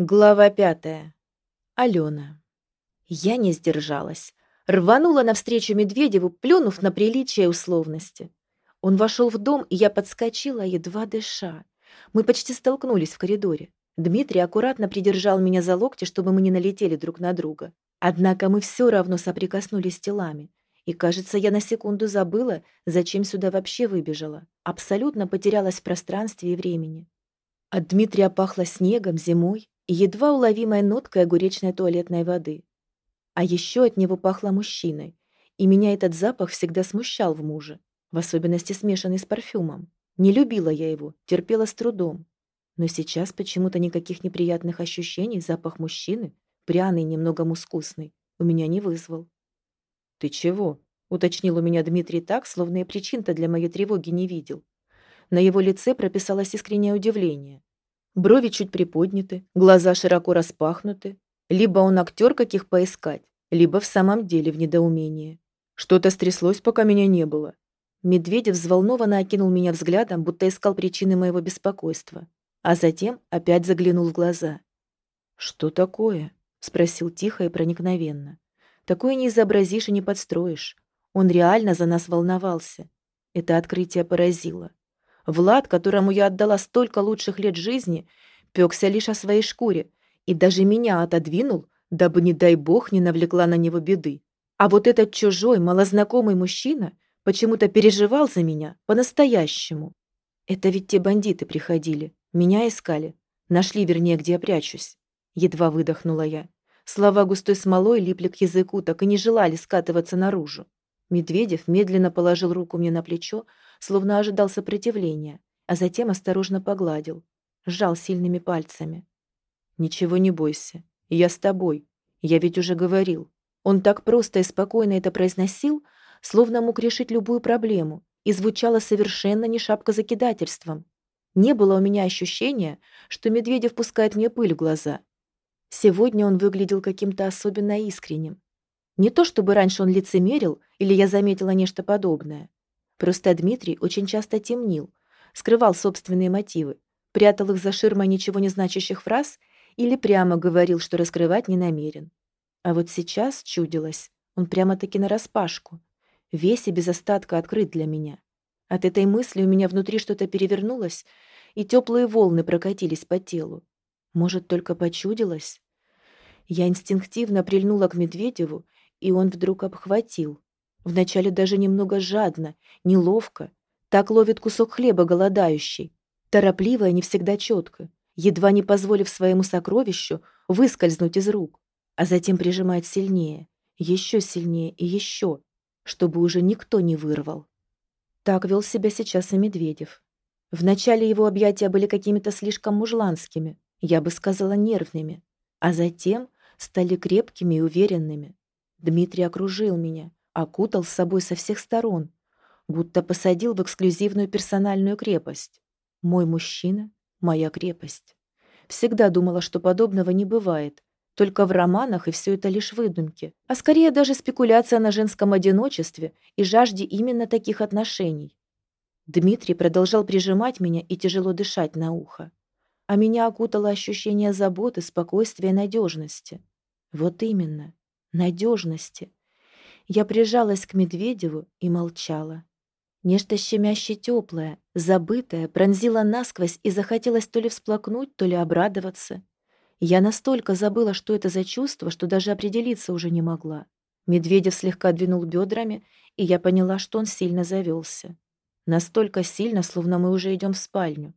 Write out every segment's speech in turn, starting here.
Глава пятая. Алена. Я не сдержалась. Рванула навстречу Медведеву, плюнув на приличие и условности. Он вошел в дом, и я подскочила, едва дыша. Мы почти столкнулись в коридоре. Дмитрий аккуратно придержал меня за локти, чтобы мы не налетели друг на друга. Однако мы все равно соприкоснулись телами. И, кажется, я на секунду забыла, зачем сюда вообще выбежала. Абсолютно потерялась в пространстве и времени. От Дмитрия пахло снегом, зимой едва уловимой ноткой огуречной туалетной воды. А еще от него пахло мужчиной, и меня этот запах всегда смущал в муже, в особенности смешанный с парфюмом. Не любила я его, терпела с трудом. Но сейчас почему-то никаких неприятных ощущений запах мужчины, пряный, немного мускусный, у меня не вызвал. «Ты чего?» — уточнил у меня Дмитрий так, словно и причин-то для моей тревоги не видел. На его лице прописалось искреннее удивление. Брови чуть приподняты, глаза широко распахнуты. Либо он актер, каких поискать, либо в самом деле в недоумении. Что-то стряслось, пока меня не было. Медведев взволнованно окинул меня взглядом, будто искал причины моего беспокойства. А затем опять заглянул в глаза. «Что такое?» — спросил тихо и проникновенно. «Такое не изобразишь и не подстроишь. Он реально за нас волновался. Это открытие поразило. Влад, которому я отдала столько лучших лет жизни, пекся лишь о своей шкуре и даже меня отодвинул, дабы, не дай бог, не навлекла на него беды. А вот этот чужой, малознакомый мужчина почему-то переживал за меня по-настоящему. Это ведь те бандиты приходили, меня искали, нашли, вернее, где я прячусь. Едва выдохнула я. Слова густой смолой липли к языку, так и не желали скатываться наружу. Медведев медленно положил руку мне на плечо, словно ожидал сопротивления, а затем осторожно погладил, сжал сильными пальцами. «Ничего не бойся, я с тобой, я ведь уже говорил». Он так просто и спокойно это произносил, словно мог решить любую проблему, и звучало совершенно не шапка закидательством. Не было у меня ощущения, что Медведев пускает мне пыль в глаза. Сегодня он выглядел каким-то особенно искренним. Не то чтобы раньше он лицемерил, или я заметила нечто подобное. Просто Дмитрий очень часто темнил, скрывал собственные мотивы, прятал их за ширмой ничего не значащих фраз или прямо говорил, что раскрывать не намерен. А вот сейчас чудилось, он прямо-таки нараспашку, весь и без остатка открыт для меня. От этой мысли у меня внутри что-то перевернулось, и теплые волны прокатились по телу. Может, только почудилось? Я инстинктивно прильнула к Медведеву, и он вдруг обхватил, Вначале даже немного жадно, неловко. Так ловит кусок хлеба голодающий. Торопливо и не всегда четко, едва не позволив своему сокровищу выскользнуть из рук, а затем прижимает сильнее, еще сильнее и еще, чтобы уже никто не вырвал. Так вел себя сейчас и Медведев. Вначале его объятия были какими-то слишком мужланскими, я бы сказала нервными, а затем стали крепкими и уверенными. Дмитрий окружил меня, окутал с собой со всех сторон, будто посадил в эксклюзивную персональную крепость. Мой мужчина — моя крепость. Всегда думала, что подобного не бывает, только в романах и все это лишь выдумки, а скорее даже спекуляция на женском одиночестве и жажде именно таких отношений. Дмитрий продолжал прижимать меня и тяжело дышать на ухо. А меня окутало ощущение заботы, спокойствия и надежности. Вот именно, надежности. Я прижалась к Медведеву и молчала. Нечто щемяще теплое, забытое, пронзило насквозь и захотелось то ли всплакнуть, то ли обрадоваться. Я настолько забыла, что это за чувство, что даже определиться уже не могла. Медведев слегка двинул бедрами, и я поняла, что он сильно завелся. Настолько сильно, словно мы уже идем в спальню.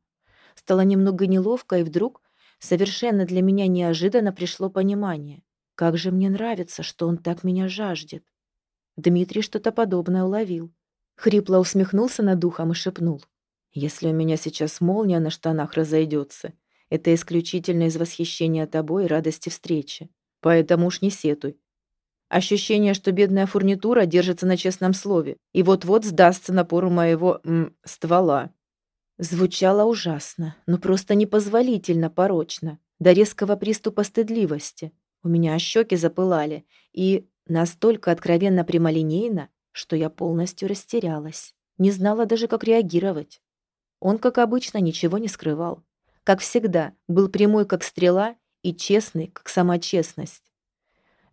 Стало немного неловко, и вдруг, совершенно для меня неожиданно, пришло понимание. Как же мне нравится, что он так меня жаждет. Дмитрий что-то подобное уловил. Хрипло усмехнулся над духом и шепнул. «Если у меня сейчас молния на штанах разойдется, это исключительно из восхищения тобой и радости встречи. Поэтому уж не сетуй. Ощущение, что бедная фурнитура держится на честном слове и вот-вот сдастся напору моего м, ствола». Звучало ужасно, но просто непозволительно порочно, до резкого приступа стыдливости. У меня щеки запылали, и Настолько откровенно прямолинейно, что я полностью растерялась. Не знала даже, как реагировать. Он, как обычно, ничего не скрывал. Как всегда, был прямой, как стрела, и честный, как сама честность.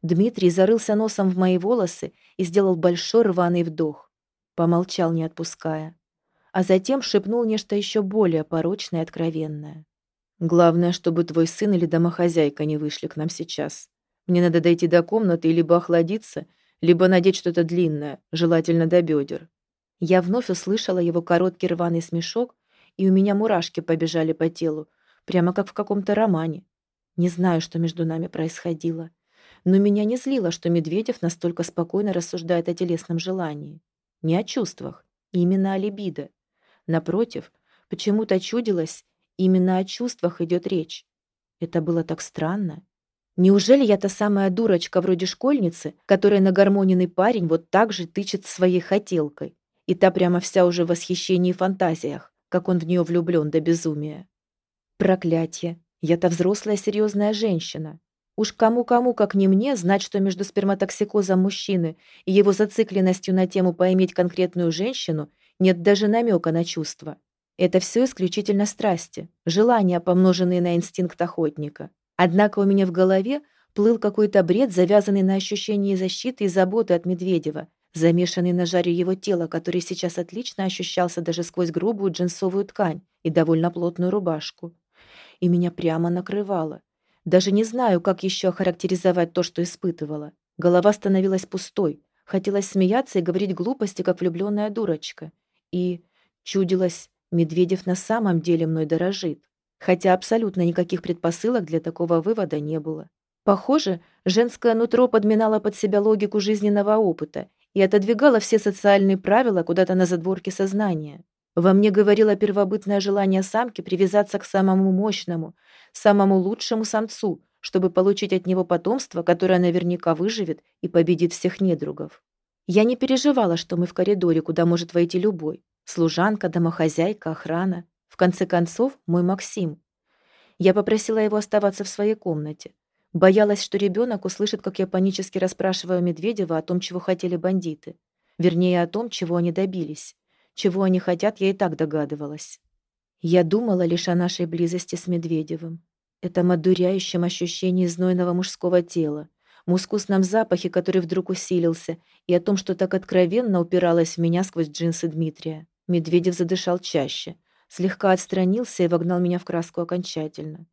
Дмитрий зарылся носом в мои волосы и сделал большой рваный вдох. Помолчал, не отпуская. А затем шепнул нечто еще более порочное и откровенное. «Главное, чтобы твой сын или домохозяйка не вышли к нам сейчас. Мне надо дойти до комнаты и либо охладиться, либо надеть что-то длинное, желательно до бедер». Я вновь услышала его короткий рваный смешок, и у меня мурашки побежали по телу, прямо как в каком-то романе. Не знаю, что между нами происходило. Но меня не злило, что Медведев настолько спокойно рассуждает о телесном желании. Не о чувствах, именно о либидо. Напротив, почему-то чудилось, именно о чувствах идет речь. Это было так странно. Неужели я та самая дурочка вроде школьницы, которая нагормоненный парень вот так же тычет своей хотелкой, и та прямо вся уже в восхищении и фантазиях, как он в нее влюблен до безумия? Проклятье! Я-то взрослая серьезная женщина. Уж кому-кому, как не мне, знать, что между сперматоксикозом мужчины и его зацикленностью на тему поиметь конкретную женщину нет даже намека на чувства. Это все исключительно страсти, желания, помноженные на инстинкт охотника. Однако у меня в голове плыл какой-то бред, завязанный на ощущении защиты и заботы от Медведева, замешанный на жаре его тела, который сейчас отлично ощущался даже сквозь грубую джинсовую ткань и довольно плотную рубашку. И меня прямо накрывало. Даже не знаю, как еще охарактеризовать то, что испытывала. Голова становилась пустой. Хотелось смеяться и говорить глупости, как влюбленная дурочка. И чудилось, Медведев на самом деле мной дорожит. Хотя абсолютно никаких предпосылок для такого вывода не было. Похоже, женское нутро подминало под себя логику жизненного опыта и отодвигало все социальные правила куда-то на задворке сознания. Во мне говорило первобытное желание самки привязаться к самому мощному, самому лучшему самцу, чтобы получить от него потомство, которое наверняка выживет и победит всех недругов. Я не переживала, что мы в коридоре, куда может войти любой. Служанка, домохозяйка, охрана. В конце концов, мой Максим. Я попросила его оставаться в своей комнате. Боялась, что ребенок услышит, как я панически расспрашиваю Медведева о том, чего хотели бандиты. Вернее, о том, чего они добились. Чего они хотят, я и так догадывалась. Я думала лишь о нашей близости с Медведевым. Этом одуряющем ощущении знойного мужского тела, мускусном запахе, который вдруг усилился, и о том, что так откровенно упиралось в меня сквозь джинсы Дмитрия. Медведев задышал чаще, слегка отстранился и вогнал меня в краску окончательно.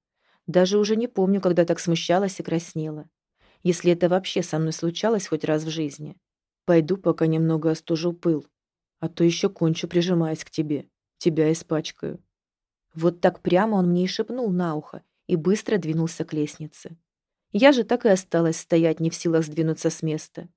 Даже уже не помню, когда так смущалась и краснела. Если это вообще со мной случалось хоть раз в жизни. Пойду, пока немного остужу пыл а то еще кончу, прижимаясь к тебе. Тебя испачкаю». Вот так прямо он мне и шепнул на ухо и быстро двинулся к лестнице. Я же так и осталась стоять не в силах сдвинуться с места.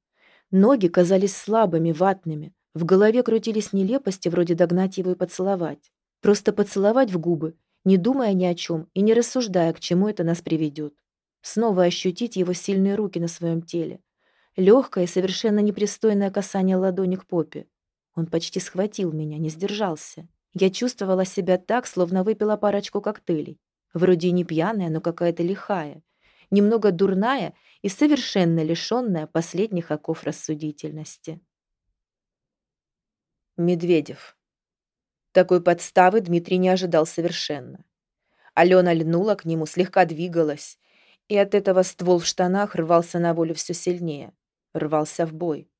Ноги казались слабыми, ватными. В голове крутились нелепости, вроде догнать его и поцеловать. Просто поцеловать в губы, не думая ни о чем и не рассуждая, к чему это нас приведет. Снова ощутить его сильные руки на своем теле. Легкое и совершенно непристойное касание ладони к попе. Он почти схватил меня, не сдержался. Я чувствовала себя так, словно выпила парочку коктейлей. Вроде не пьяная, но какая-то лихая. Немного дурная и совершенно лишенная последних оков рассудительности. Медведев. Такой подставы Дмитрий не ожидал совершенно. Алена льнула к нему, слегка двигалась, и от этого ствол в штанах рвался на волю все сильнее. Рвался в бой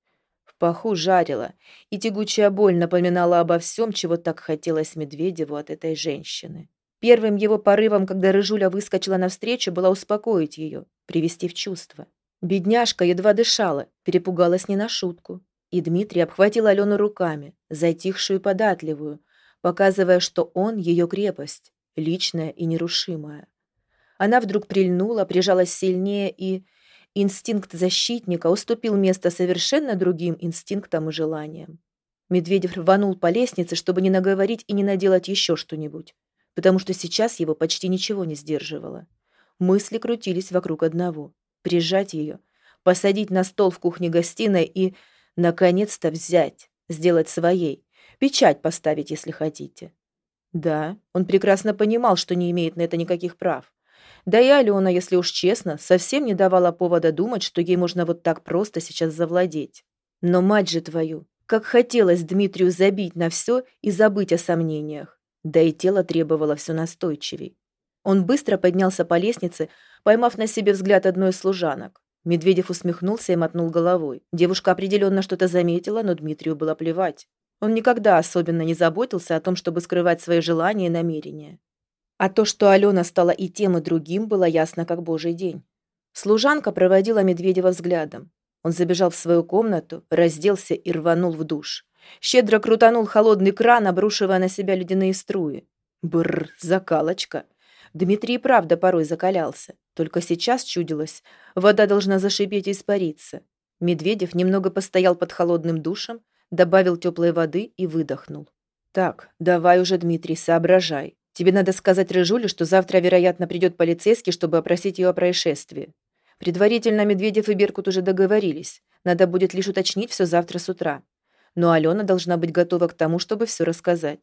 паху жарило, и тягучая боль напоминала обо всем, чего так хотелось Медведеву от этой женщины. Первым его порывом, когда Рыжуля выскочила навстречу, было успокоить ее, привести в чувство. Бедняжка едва дышала, перепугалась не на шутку. И Дмитрий обхватил Алену руками, затихшую и податливую, показывая, что он ее крепость, личная и нерушимая. Она вдруг прильнула, прижалась сильнее и Инстинкт защитника уступил место совершенно другим инстинктам и желаниям. Медведев рванул по лестнице, чтобы не наговорить и не наделать еще что-нибудь, потому что сейчас его почти ничего не сдерживало. Мысли крутились вокруг одного — прижать ее, посадить на стол в кухне-гостиной и, наконец-то, взять, сделать своей, печать поставить, если хотите. Да, он прекрасно понимал, что не имеет на это никаких прав. Да и Алена, если уж честно, совсем не давала повода думать, что ей можно вот так просто сейчас завладеть. Но мать же твою, как хотелось Дмитрию забить на все и забыть о сомнениях. Да и тело требовало все настойчивей. Он быстро поднялся по лестнице, поймав на себе взгляд одной из служанок. Медведев усмехнулся и мотнул головой. Девушка определенно что-то заметила, но Дмитрию было плевать. Он никогда особенно не заботился о том, чтобы скрывать свои желания и намерения. А то, что Алена стала и тем, и другим, было ясно как божий день. Служанка проводила Медведева взглядом. Он забежал в свою комнату, разделся и рванул в душ. Щедро крутанул холодный кран, обрушивая на себя ледяные струи. Бррр, закалочка. Дмитрий правда порой закалялся. Только сейчас чудилось, вода должна зашипеть и испариться. Медведев немного постоял под холодным душем, добавил теплой воды и выдохнул. «Так, давай уже, Дмитрий, соображай. Тебе надо сказать Рыжуле, что завтра, вероятно, придет полицейский, чтобы опросить ее о происшествии. Предварительно Медведев и Беркут уже договорились. Надо будет лишь уточнить все завтра с утра. Но Алена должна быть готова к тому, чтобы все рассказать.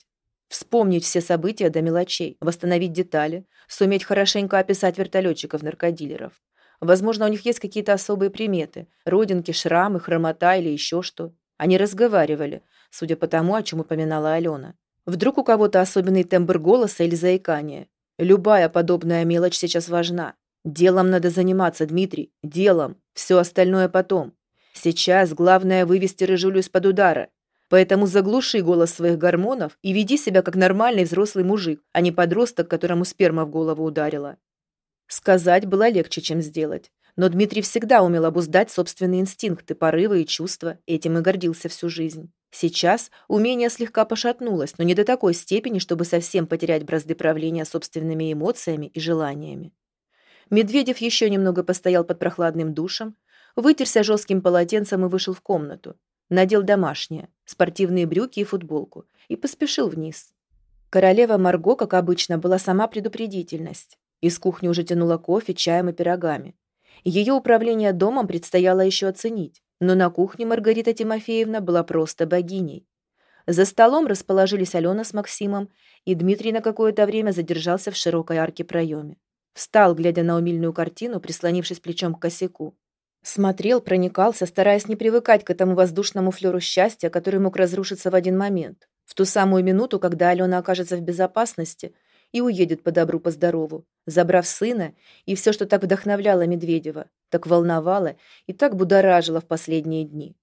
Вспомнить все события до мелочей, восстановить детали, суметь хорошенько описать вертолетчиков-наркодилеров. Возможно, у них есть какие-то особые приметы, родинки, шрамы, хромота или еще что. Они разговаривали, судя по тому, о чем упоминала Алена. Вдруг у кого-то особенный тембр голоса или заикание. Любая подобная мелочь сейчас важна. Делом надо заниматься, Дмитрий, делом. Все остальное потом. Сейчас главное вывести Рыжулю из-под удара. Поэтому заглуши голос своих гормонов и веди себя как нормальный взрослый мужик, а не подросток, которому сперма в голову ударила. Сказать было легче, чем сделать. Но Дмитрий всегда умел обуздать собственные инстинкты, порывы и чувства, этим и гордился всю жизнь. Сейчас умение слегка пошатнулось, но не до такой степени, чтобы совсем потерять бразды правления собственными эмоциями и желаниями. Медведев еще немного постоял под прохладным душем, вытерся жестким полотенцем и вышел в комнату. Надел домашнее, спортивные брюки и футболку, и поспешил вниз. Королева Марго, как обычно, была сама предупредительность. Из кухни уже тянула кофе, чаем и пирогами. Ее управление домом предстояло еще оценить, но на кухне Маргарита Тимофеевна была просто богиней. За столом расположились Алена с Максимом, и Дмитрий на какое-то время задержался в широкой арке проеме. Встал, глядя на умильную картину, прислонившись плечом к косяку. Смотрел, проникался, стараясь не привыкать к этому воздушному флеру счастья, который мог разрушиться в один момент. В ту самую минуту, когда Алена окажется в безопасности и уедет по добру, по здорову, забрав сына и все, что так вдохновляло Медведева, так волновало и так будоражило в последние дни.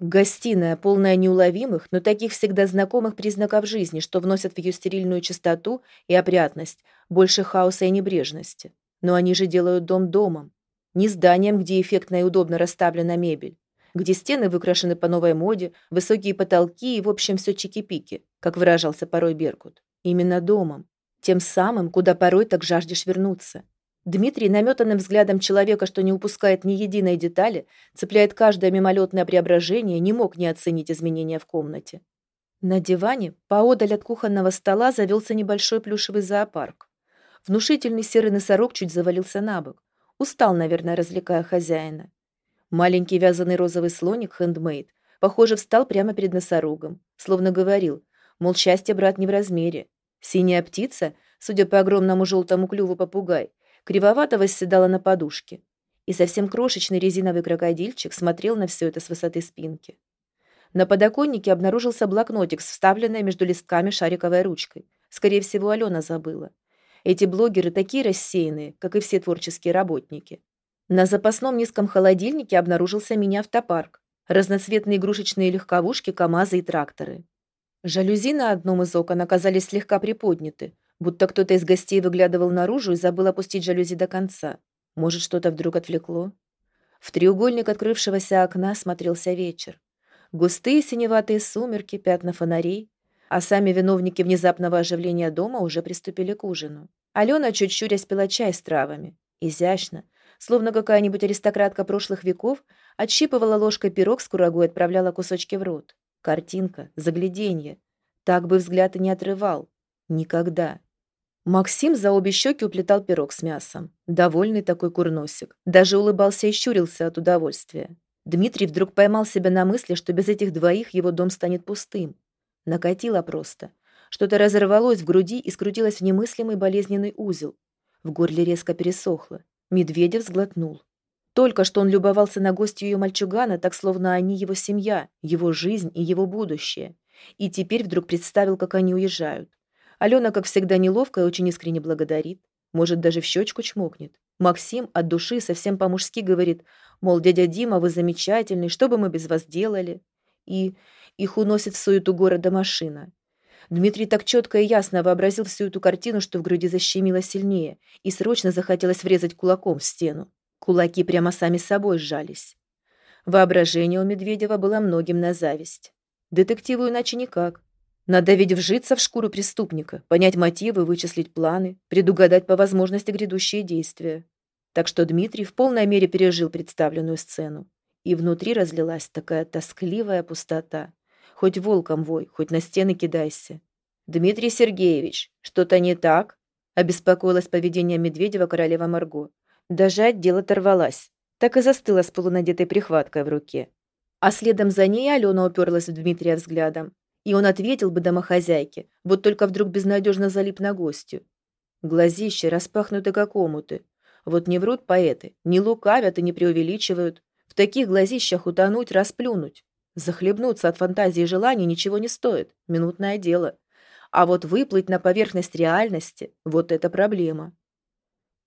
Гостиная, полная неуловимых, но таких всегда знакомых признаков жизни, что вносят в ее стерильную чистоту и опрятность, больше хаоса и небрежности. Но они же делают дом домом. Не зданием, где эффектно и удобно расставлена мебель, где стены выкрашены по новой моде, высокие потолки и, в общем, все чики-пики, как выражался порой Беркут. Именно домом. Тем самым, куда порой так жаждешь вернуться. Дмитрий, наметанным взглядом человека, что не упускает ни единой детали, цепляет каждое мимолетное преображение, не мог не оценить изменения в комнате. На диване, поодаль от кухонного стола, завелся небольшой плюшевый зоопарк. Внушительный серый носорог чуть завалился на бок. Устал, наверное, развлекая хозяина. Маленький вязаный розовый слоник, хендмейд, похоже, встал прямо перед носорогом, словно говорил, мол, счастье, брат, не в размере. Синяя птица, судя по огромному желтому клюву попугай, кривовато восседала на подушке. И совсем крошечный резиновый крокодильчик смотрел на все это с высоты спинки. На подоконнике обнаружился блокнотик с вставленной между листками шариковой ручкой. Скорее всего, Алена забыла. Эти блогеры такие рассеянные, как и все творческие работники. На запасном низком холодильнике обнаружился мини-автопарк. Разноцветные игрушечные легковушки, КАМАЗы и тракторы. Жалюзи на одном из окон оказались слегка приподняты, будто кто-то из гостей выглядывал наружу и забыл опустить жалюзи до конца. Может, что-то вдруг отвлекло? В треугольник открывшегося окна смотрелся вечер. Густые синеватые сумерки, пятна фонарей, а сами виновники внезапного оживления дома уже приступили к ужину. Алена чуть щурясь пила чай с травами. Изящно, словно какая-нибудь аристократка прошлых веков, отщипывала ложкой пирог с курагой и отправляла кусочки в рот. Картинка, загляденье. Так бы взгляд и не отрывал. Никогда. Максим за обе щеки уплетал пирог с мясом. Довольный такой курносик. Даже улыбался и щурился от удовольствия. Дмитрий вдруг поймал себя на мысли, что без этих двоих его дом станет пустым. Накатило просто. Что-то разорвалось в груди и скрутилось в немыслимый болезненный узел. В горле резко пересохло. Медведев сглотнул. Только что он любовался на гостью ее мальчугана, так словно они его семья, его жизнь и его будущее. И теперь вдруг представил, как они уезжают. Алена, как всегда, неловко и очень искренне благодарит. Может, даже в щечку чмокнет. Максим от души совсем по-мужски говорит, мол, дядя Дима, вы замечательный, что бы мы без вас делали? И их уносит в суету города машина. Дмитрий так четко и ясно вообразил всю эту картину, что в груди защемило сильнее, и срочно захотелось врезать кулаком в стену. Кулаки прямо сами собой сжались. Воображение у Медведева было многим на зависть. Детективу иначе никак. Надо ведь вжиться в шкуру преступника, понять мотивы, вычислить планы, предугадать по возможности грядущие действия. Так что Дмитрий в полной мере пережил представленную сцену. И внутри разлилась такая тоскливая пустота. Хоть волком вой, хоть на стены кидайся. «Дмитрий Сергеевич, что-то не так?» Обеспокоилась поведение Медведева королева Марго. Даже отдел оторвалась. Так и застыла с полунадетой прихваткой в руке. А следом за ней Алена уперлась в Дмитрия взглядом. И он ответил бы домохозяйке, вот только вдруг безнадежно залип на гостю. Глазища распахнуты как омуты. Вот не врут поэты, не лукавят и не преувеличивают. В таких глазищах утонуть, расплюнуть. Захлебнуться от фантазии и желаний ничего не стоит, минутное дело. А вот выплыть на поверхность реальности – вот это проблема.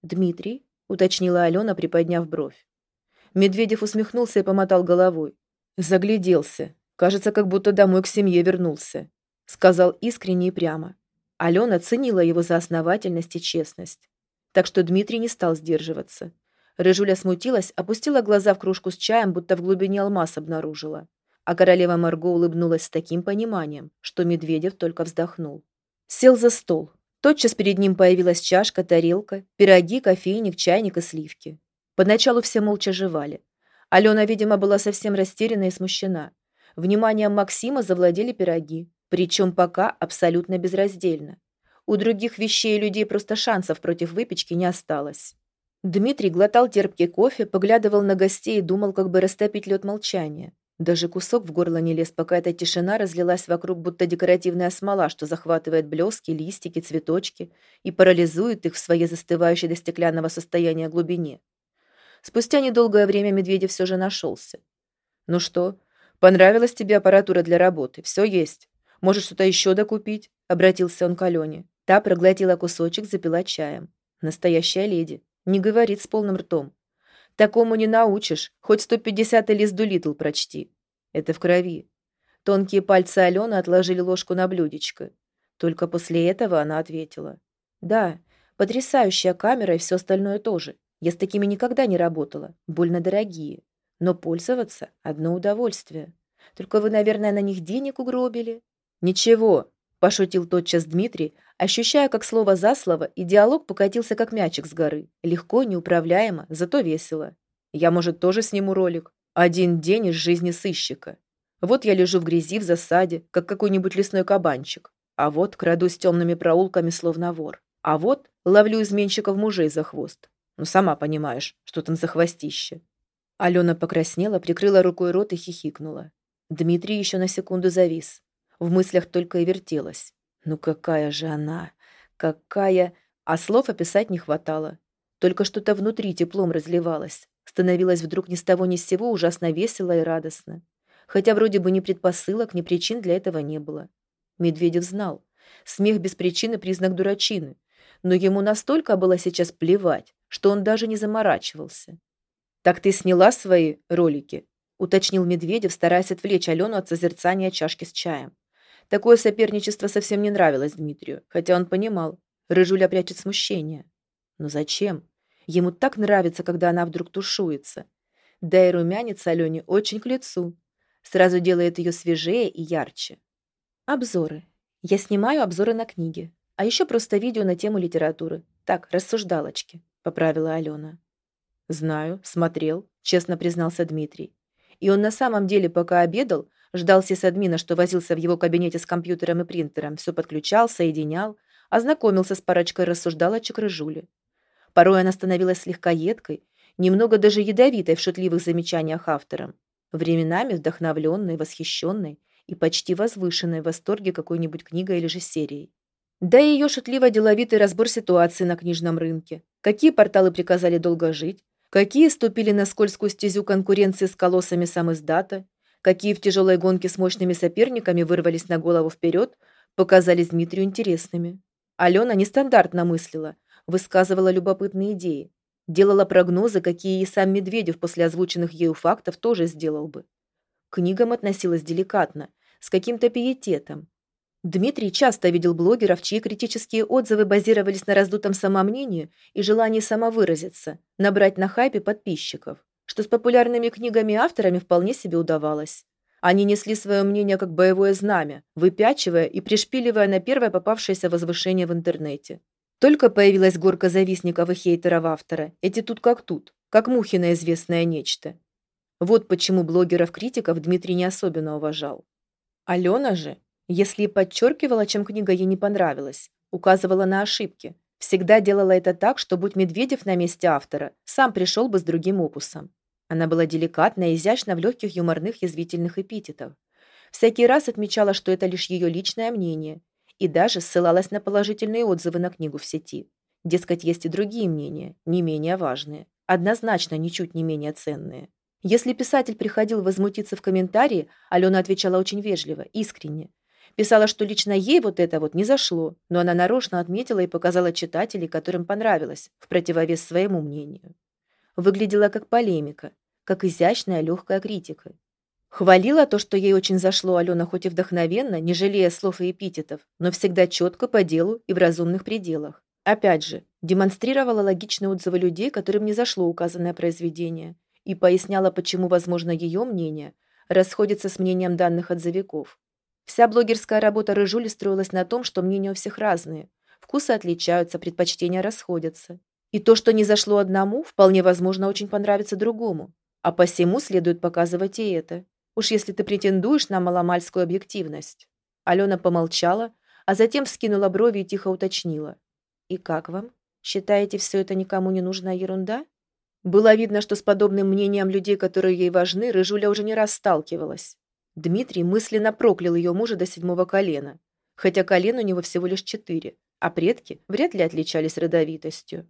«Дмитрий?» – уточнила Алена, приподняв бровь. Медведев усмехнулся и помотал головой. Загляделся. Кажется, как будто домой к семье вернулся. Сказал искренне и прямо. Алена ценила его за основательность и честность. Так что Дмитрий не стал сдерживаться. Рыжуля смутилась, опустила глаза в кружку с чаем, будто в глубине алмаз обнаружила а королева Марго улыбнулась с таким пониманием, что Медведев только вздохнул. Сел за стол. Тотчас перед ним появилась чашка, тарелка, пироги, кофейник, чайник и сливки. Поначалу все молча жевали. Алена, видимо, была совсем растеряна и смущена. Вниманием Максима завладели пироги, причем пока абсолютно безраздельно. У других вещей и людей просто шансов против выпечки не осталось. Дмитрий глотал терпкий кофе, поглядывал на гостей и думал, как бы растопить лед молчания. Даже кусок в горло не лез, пока эта тишина разлилась вокруг, будто декоративная смола, что захватывает блески, листики, цветочки и парализует их в своей застывающей до стеклянного состояния глубине. Спустя недолгое время Медведев все же нашелся. «Ну что, понравилась тебе аппаратура для работы? Все есть. Может, что-то еще докупить?» — обратился он к Алене. Та проглотила кусочек, запила чаем. Настоящая леди. Не говорит с полным ртом. Такому не научишь, хоть 150 лист Дулитл прочти. Это в крови. Тонкие пальцы Алены отложили ложку на блюдечко. Только после этого она ответила. «Да, потрясающая камера и все остальное тоже. Я с такими никогда не работала, больно дорогие. Но пользоваться – одно удовольствие. Только вы, наверное, на них денег угробили?» «Ничего», – пошутил тотчас Дмитрий, ощущая, как слово за слово, и диалог покатился, как мячик с горы. Легко, неуправляемо, зато весело. Я, может, тоже сниму ролик. Один день из жизни сыщика. Вот я лежу в грязи в засаде, как какой-нибудь лесной кабанчик. А вот крадусь темными проулками, словно вор. А вот ловлю изменщиков мужей за хвост. Ну, сама понимаешь, что там за хвостище. Алена покраснела, прикрыла рукой рот и хихикнула. Дмитрий еще на секунду завис. В мыслях только и вертелась. Ну какая же она? Какая... А слов описать не хватало. Только что-то внутри теплом разливалось. Становилось вдруг ни с того ни с сего ужасно весело и радостно. Хотя вроде бы ни предпосылок, ни причин для этого не было. Медведев знал. Смех без причины – признак дурачины. Но ему настолько было сейчас плевать, что он даже не заморачивался. «Так ты сняла свои ролики?» – уточнил Медведев, стараясь отвлечь Алену от созерцания чашки с чаем. Такое соперничество совсем не нравилось Дмитрию, хотя он понимал, Рыжуля прячет смущение. Но зачем? Ему так нравится, когда она вдруг тушуется. Да и румянец Алене очень к лицу. Сразу делает ее свежее и ярче. Обзоры. Я снимаю обзоры на книги. А еще просто видео на тему литературы. Так, рассуждалочки, поправила Алена. Знаю, смотрел, честно признался Дмитрий. И он на самом деле, пока обедал, Ждал сисадмина, что возился в его кабинете с компьютером и принтером, все подключал, соединял, ознакомился с парочкой рассуждалочек Рыжули. Порой она становилась слегка едкой, немного даже ядовитой в шутливых замечаниях авторам, временами вдохновленной, восхищенной и почти возвышенной в восторге какой-нибудь книгой или же серией. Да и ее шутливо-деловитый разбор ситуации на книжном рынке. Какие порталы приказали долго жить, какие ступили на скользкую стезю конкуренции с колоссами сам издата, какие в тяжелой гонке с мощными соперниками вырвались на голову вперед, показались Дмитрию интересными. Алена нестандартно мыслила. высказывала любопытные идеи, делала прогнозы, какие и сам Медведев после озвученных ею фактов тоже сделал бы. К книгам относилась деликатно, с каким-то пиететом. Дмитрий часто видел блогеров, чьи критические отзывы базировались на раздутом самомнении и желании самовыразиться, набрать на хайпе подписчиков, что с популярными книгами-авторами вполне себе удавалось. Они несли свое мнение как боевое знамя, выпячивая и пришпиливая на первое попавшееся возвышение в интернете. Только появилась горка завистников и хейтеров автора, эти тут как тут, как мухи на известное нечто. Вот почему блогеров-критиков Дмитрий не особенно уважал. Алена же, если и подчеркивала, чем книга ей не понравилась, указывала на ошибки, всегда делала это так, что, будь Медведев на месте автора, сам пришел бы с другим опусом. Она была деликатна и изящна в легких юморных язвительных эпитетах. Всякий раз отмечала, что это лишь ее личное мнение, и даже ссылалась на положительные отзывы на книгу в сети. Дескать, есть и другие мнения, не менее важные, однозначно ничуть не менее ценные. Если писатель приходил возмутиться в комментарии, Алена отвечала очень вежливо, искренне. Писала, что лично ей вот это вот не зашло, но она нарочно отметила и показала читателей, которым понравилось, в противовес своему мнению. Выглядела как полемика, как изящная легкая критика. Хвалила то, что ей очень зашло Алена хоть и вдохновенно, не жалея слов и эпитетов, но всегда четко по делу и в разумных пределах. Опять же, демонстрировала логичные отзывы людей, которым не зашло указанное произведение, и поясняла, почему, возможно, ее мнение расходится с мнением данных отзывиков. Вся блогерская работа Рыжули строилась на том, что мнения у всех разные, вкусы отличаются, предпочтения расходятся. И то, что не зашло одному, вполне возможно, очень понравится другому. А посему следует показывать и это. Уж если ты претендуешь на маломальскую объективность. Алена помолчала, а затем вскинула брови и тихо уточнила. «И как вам? Считаете, все это никому не нужная ерунда?» Было видно, что с подобным мнением людей, которые ей важны, Рыжуля уже не раз сталкивалась. Дмитрий мысленно проклял ее мужа до седьмого колена, хотя колен у него всего лишь четыре, а предки вряд ли отличались родовитостью.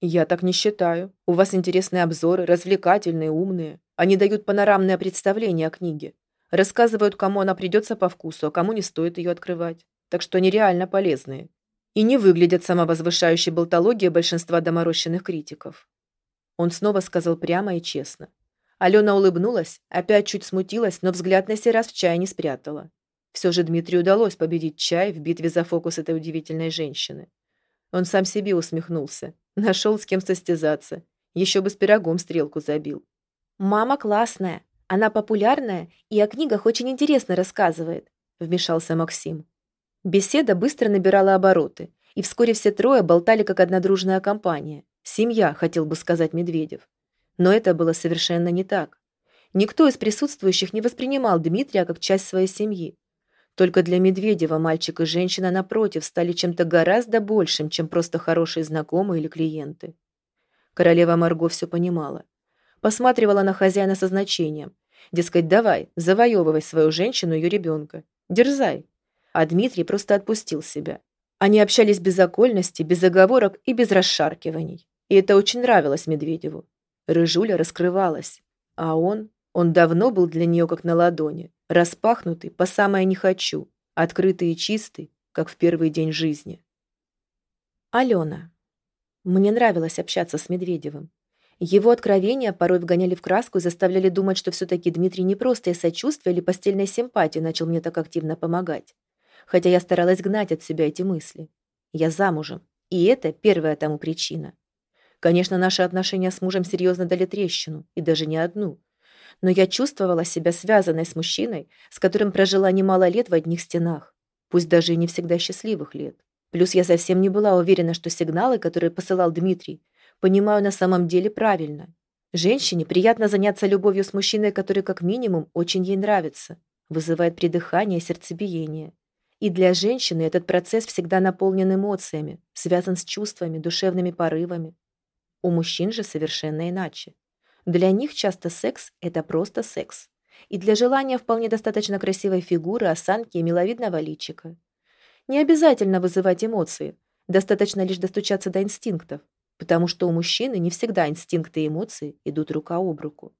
«Я так не считаю. У вас интересные обзоры, развлекательные, умные. Они дают панорамное представление о книге. Рассказывают, кому она придется по вкусу, а кому не стоит ее открывать. Так что они реально полезные. И не выглядят самовозвышающей болтологией большинства доморощенных критиков». Он снова сказал прямо и честно. Алена улыбнулась, опять чуть смутилась, но взгляд на сей раз в чай не спрятала. Все же Дмитрию удалось победить чай в битве за фокус этой удивительной женщины. Он сам себе усмехнулся. Нашел с кем состязаться. Еще бы с пирогом стрелку забил. «Мама классная. Она популярная и о книгах очень интересно рассказывает», — вмешался Максим. Беседа быстро набирала обороты, и вскоре все трое болтали как одна дружная компания. Семья, хотел бы сказать Медведев. Но это было совершенно не так. Никто из присутствующих не воспринимал Дмитрия как часть своей семьи. Только для Медведева мальчик и женщина, напротив, стали чем-то гораздо большим, чем просто хорошие знакомые или клиенты. Королева Марго все понимала. Посматривала на хозяина со значением. Дескать, давай, завоевывай свою женщину и ее ребенка. Дерзай. А Дмитрий просто отпустил себя. Они общались без окольности, без оговорок и без расшаркиваний. И это очень нравилось Медведеву. Рыжуля раскрывалась. А он, он давно был для нее как на ладони. Распахнутый, по самое не хочу, открытый и чистый, как в первый день жизни. Алена. Мне нравилось общаться с Медведевым. Его откровения порой вгоняли в краску и заставляли думать, что все-таки Дмитрий не просто из сочувствия или постельной симпатии начал мне так активно помогать. Хотя я старалась гнать от себя эти мысли. Я замужем, и это первая тому причина. Конечно, наши отношения с мужем серьезно дали трещину, и даже не одну но я чувствовала себя связанной с мужчиной, с которым прожила немало лет в одних стенах, пусть даже и не всегда счастливых лет. Плюс я совсем не была уверена, что сигналы, которые посылал Дмитрий, понимаю на самом деле правильно. Женщине приятно заняться любовью с мужчиной, который как минимум очень ей нравится, вызывает придыхание и сердцебиение. И для женщины этот процесс всегда наполнен эмоциями, связан с чувствами, душевными порывами. У мужчин же совершенно иначе. Для них часто секс – это просто секс. И для желания вполне достаточно красивой фигуры, осанки и миловидного личика. Не обязательно вызывать эмоции, достаточно лишь достучаться до инстинктов, потому что у мужчины не всегда инстинкты и эмоции идут рука об руку.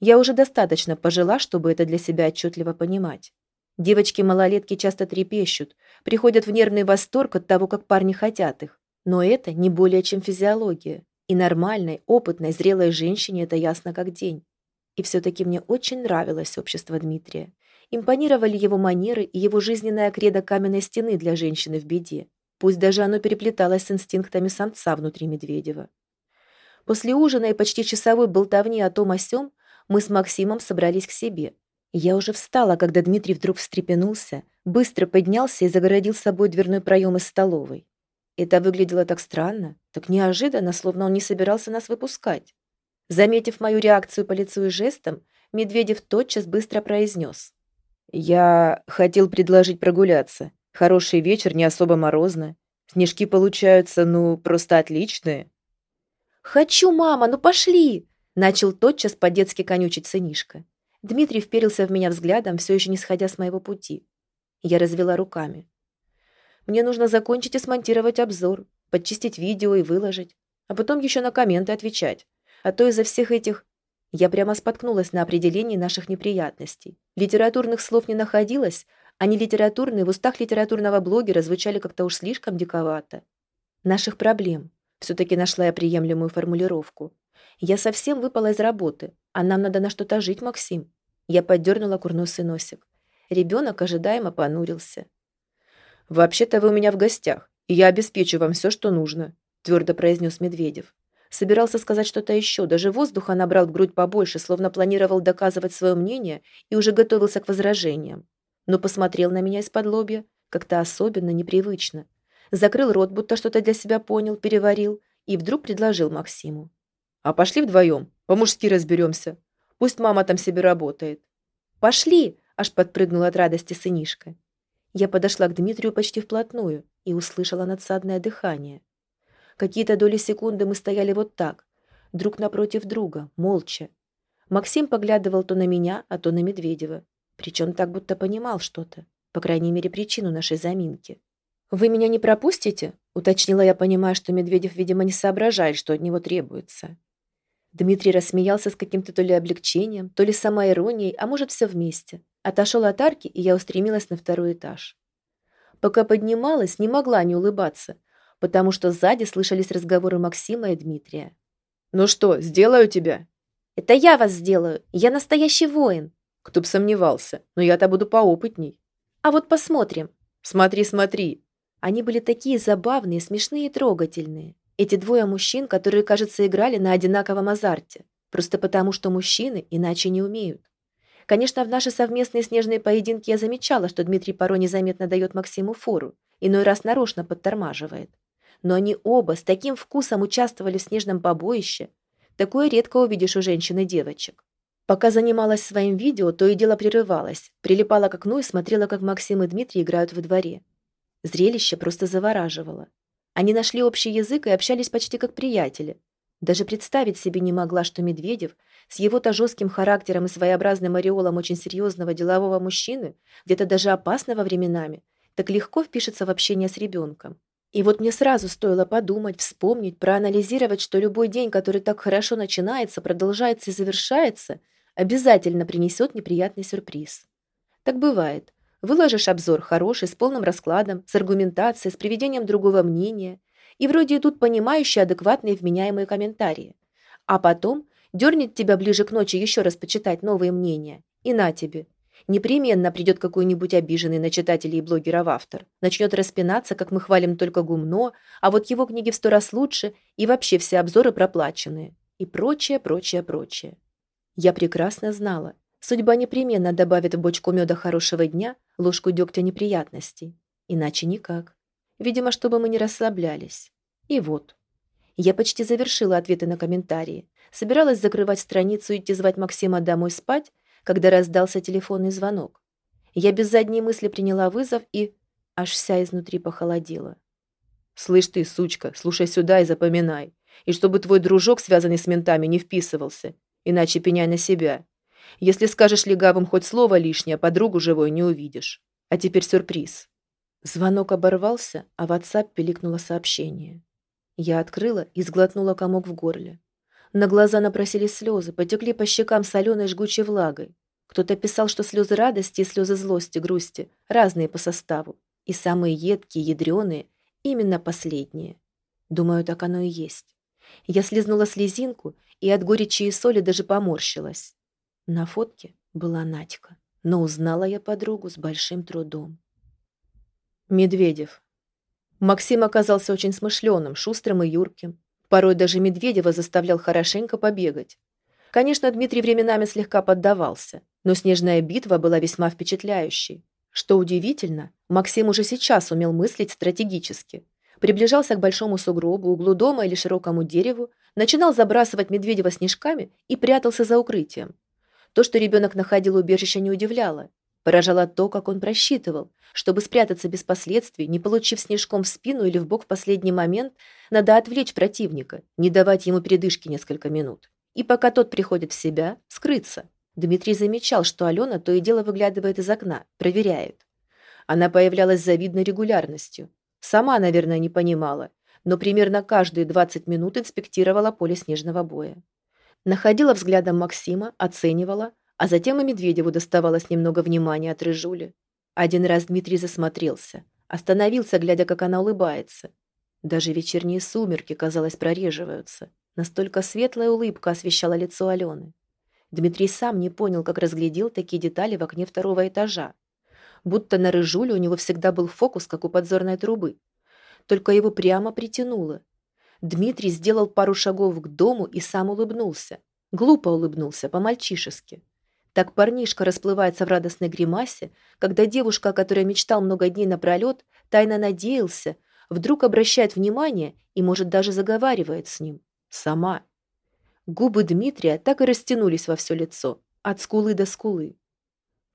Я уже достаточно пожила, чтобы это для себя отчетливо понимать. Девочки-малолетки часто трепещут, приходят в нервный восторг от того, как парни хотят их, Но это не более чем физиология. И нормальной, опытной, зрелой женщине это ясно как день. И все-таки мне очень нравилось общество Дмитрия. Импонировали его манеры и его жизненная кредо каменной стены для женщины в беде. Пусть даже оно переплеталось с инстинктами самца внутри Медведева. После ужина и почти часовой болтовни о том о сём мы с Максимом собрались к себе. Я уже встала, когда Дмитрий вдруг встрепенулся, быстро поднялся и загородил собой дверной проем из столовой. Это выглядело так странно, так неожиданно, словно он не собирался нас выпускать. Заметив мою реакцию по лицу и жестам, Медведев тотчас быстро произнес. «Я хотел предложить прогуляться. Хороший вечер, не особо морозно. Снежки получаются, ну, просто отличные». «Хочу, мама, ну пошли!» Начал тотчас по-детски конючить сынишка. Дмитрий вперился в меня взглядом, все еще не сходя с моего пути. Я развела руками. «Мне нужно закончить и смонтировать обзор, подчистить видео и выложить, а потом еще на комменты отвечать. А то из-за всех этих... Я прямо споткнулась на определении наших неприятностей. Литературных слов не находилось, не литературные в устах литературного блогера звучали как-то уж слишком диковато. Наших проблем. Все-таки нашла я приемлемую формулировку. Я совсем выпала из работы, а нам надо на что-то жить, Максим. Я поддернула курносый носик. Ребенок ожидаемо понурился. «Вообще-то вы у меня в гостях, и я обеспечу вам все, что нужно», твердо произнес Медведев. Собирался сказать что-то еще, даже воздуха набрал в грудь побольше, словно планировал доказывать свое мнение и уже готовился к возражениям. Но посмотрел на меня из-под лобья, как-то особенно непривычно. Закрыл рот, будто что-то для себя понял, переварил, и вдруг предложил Максиму. «А пошли вдвоем, по-мужски разберемся. Пусть мама там себе работает». «Пошли!» – аж подпрыгнул от радости сынишка. Я подошла к Дмитрию почти вплотную и услышала надсадное дыхание. Какие-то доли секунды мы стояли вот так, друг напротив друга, молча. Максим поглядывал то на меня, а то на Медведева. Причем так, будто понимал что-то. По крайней мере, причину нашей заминки. «Вы меня не пропустите?» — уточнила я, понимая, что Медведев, видимо, не соображает, что от него требуется. Дмитрий рассмеялся с каким-то то ли облегчением, то ли самоиронией, а может, все вместе. Отошел от арки, и я устремилась на второй этаж. Пока поднималась, не могла не улыбаться, потому что сзади слышались разговоры Максима и Дмитрия. «Ну что, сделаю тебя?» «Это я вас сделаю. Я настоящий воин». «Кто б сомневался. Но я-то буду поопытней». «А вот посмотрим». «Смотри, смотри». Они были такие забавные, смешные и трогательные. Эти двое мужчин, которые, кажется, играли на одинаковом азарте. Просто потому, что мужчины иначе не умеют. Конечно, в наши совместные снежные поединки я замечала, что Дмитрий порой незаметно дает Максиму фору, иной раз нарочно подтормаживает но они оба с таким вкусом участвовали в снежном побоище. Такое редко увидишь у женщин и девочек. Пока занималась своим видео, то и дело прерывалась, прилипала к окну и смотрела, как Максим и Дмитрий играют во дворе. Зрелище просто завораживало. Они нашли общий язык и общались почти как приятели. Даже представить себе не могла, что Медведев с его-то жестким характером и своеобразным ореолом очень серьезного делового мужчины, где-то даже опасного временами, так легко впишется в общение с ребенком. И вот мне сразу стоило подумать, вспомнить, проанализировать, что любой день, который так хорошо начинается, продолжается и завершается, обязательно принесет неприятный сюрприз. Так бывает. Выложишь обзор хороший, с полным раскладом, с аргументацией, с приведением другого мнения, и вроде идут понимающие, адекватные, вменяемые комментарии. А потом дернет тебя ближе к ночи еще раз почитать новые мнения. И на тебе. Непременно придет какой-нибудь обиженный на читателей и блогеров автор. Начнет распинаться, как мы хвалим только гумно, а вот его книги в сто раз лучше и вообще все обзоры проплаченные. И прочее, прочее, прочее. Я прекрасно знала. Судьба непременно добавит в бочку меда хорошего дня ложку дегтя неприятностей. Иначе никак. Видимо, чтобы мы не расслаблялись. И вот. Я почти завершила ответы на комментарии. Собиралась закрывать страницу и идти звать Максима домой спать, когда раздался телефонный звонок. Я без задней мысли приняла вызов и аж вся изнутри похолодела. «Слышь ты, сучка, слушай сюда и запоминай. И чтобы твой дружок, связанный с ментами, не вписывался. Иначе пеняй на себя. Если скажешь легавым хоть слово лишнее, подругу живой не увидишь. А теперь сюрприз». Звонок оборвался, а в WhatsApp пиликнуло сообщение. Я открыла и сглотнула комок в горле. На глаза напросились слезы, потекли по щекам соленой жгучей влагой. Кто-то писал, что слезы радости и слезы злости, грусти разные по составу, и самые едкие, ядреные – именно последние. Думаю, так оно и есть. Я слезнула слезинку и от горечи и соли даже поморщилась. На фотке была Надька, но узнала я подругу с большим трудом. Медведев. Максим оказался очень смышленым, шустрым и юрким. Порой даже Медведева заставлял хорошенько побегать. Конечно, Дмитрий временами слегка поддавался, но снежная битва была весьма впечатляющей. Что удивительно, Максим уже сейчас умел мыслить стратегически. Приближался к большому сугробу, углу дома или широкому дереву, начинал забрасывать Медведева снежками и прятался за укрытием. То, что ребенок находил убежище, не удивляло. Поражало то, как он просчитывал. Чтобы спрятаться без последствий, не получив снежком в спину или в бок в последний момент, надо отвлечь противника, не давать ему передышки несколько минут. И пока тот приходит в себя, скрыться. Дмитрий замечал, что Алена то и дело выглядывает из окна, проверяет. Она появлялась завидной регулярностью. Сама, наверное, не понимала, но примерно каждые 20 минут инспектировала поле снежного боя. Находила взглядом Максима, оценивала, а затем и Медведеву доставалось немного внимания от Рыжули. Один раз Дмитрий засмотрелся, остановился, глядя, как она улыбается. Даже вечерние сумерки, казалось, прореживаются. Настолько светлая улыбка освещала лицо Алены. Дмитрий сам не понял, как разглядел такие детали в окне второго этажа. Будто на рыжуле у него всегда был фокус, как у подзорной трубы. Только его прямо притянуло. Дмитрий сделал пару шагов к дому и сам улыбнулся. Глупо улыбнулся, по-мальчишески. Так парнишка расплывается в радостной гримасе, когда девушка, о которой мечтал много дней напролет, тайно надеялся, вдруг обращает внимание и, может, даже заговаривает с ним. Сама. Губы Дмитрия так и растянулись во все лицо, от скулы до скулы.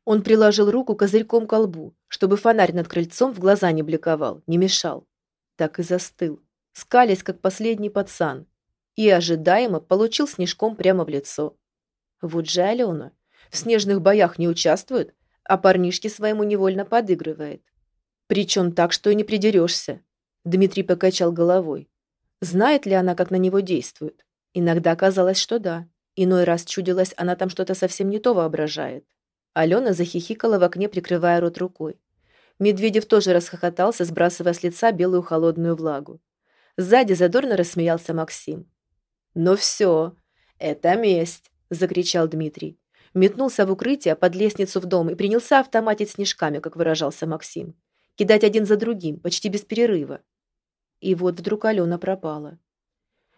Он приложил руку козырьком к лбу, чтобы фонарь над крыльцом в глаза не бликовал, не мешал. Так и застыл, скалясь, как последний пацан, и ожидаемо получил снежком прямо в лицо. Вот же Алена в снежных боях не участвует, а парнишке своему невольно подыгрывает. Причем так, что и не придерешься. Дмитрий покачал головой. Знает ли она, как на него действует? Иногда казалось, что да. Иной раз чудилось, она там что-то совсем не то воображает. Алена захихикала в окне, прикрывая рот рукой. Медведев тоже расхохотался, сбрасывая с лица белую холодную влагу. Сзади задорно рассмеялся Максим. «Ну все, это месть!» – закричал Дмитрий. Метнулся в укрытие под лестницу в дом и принялся автоматить снежками, как выражался Максим. Кидать один за другим, почти без перерыва. И вот вдруг Алена пропала.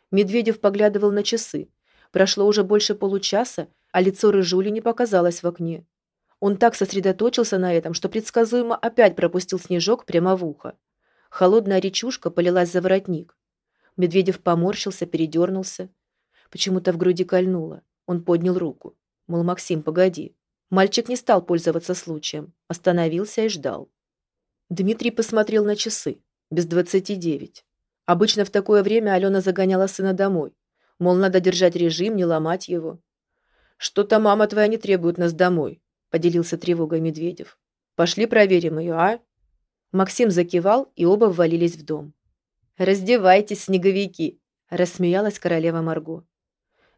Медведев поглядывал на часы. Прошло уже больше получаса, а лицо Рыжули не показалось в окне. Он так сосредоточился на этом, что предсказуемо опять пропустил снежок прямо в ухо. Холодная речушка полилась за воротник. Медведев поморщился, передернулся. Почему-то в груди кольнуло. Он поднял руку. Мол, Максим, погоди. Мальчик не стал пользоваться случаем. Остановился и ждал. Дмитрий посмотрел на часы. Без двадцати девять. Обычно в такое время Алена загоняла сына домой. Мол, надо держать режим, не ломать его. «Что-то мама твоя не требует нас домой», – поделился тревогой Медведев. «Пошли проверим ее, а?» Максим закивал, и оба ввалились в дом. «Раздевайтесь, снеговики!» – рассмеялась королева Марго.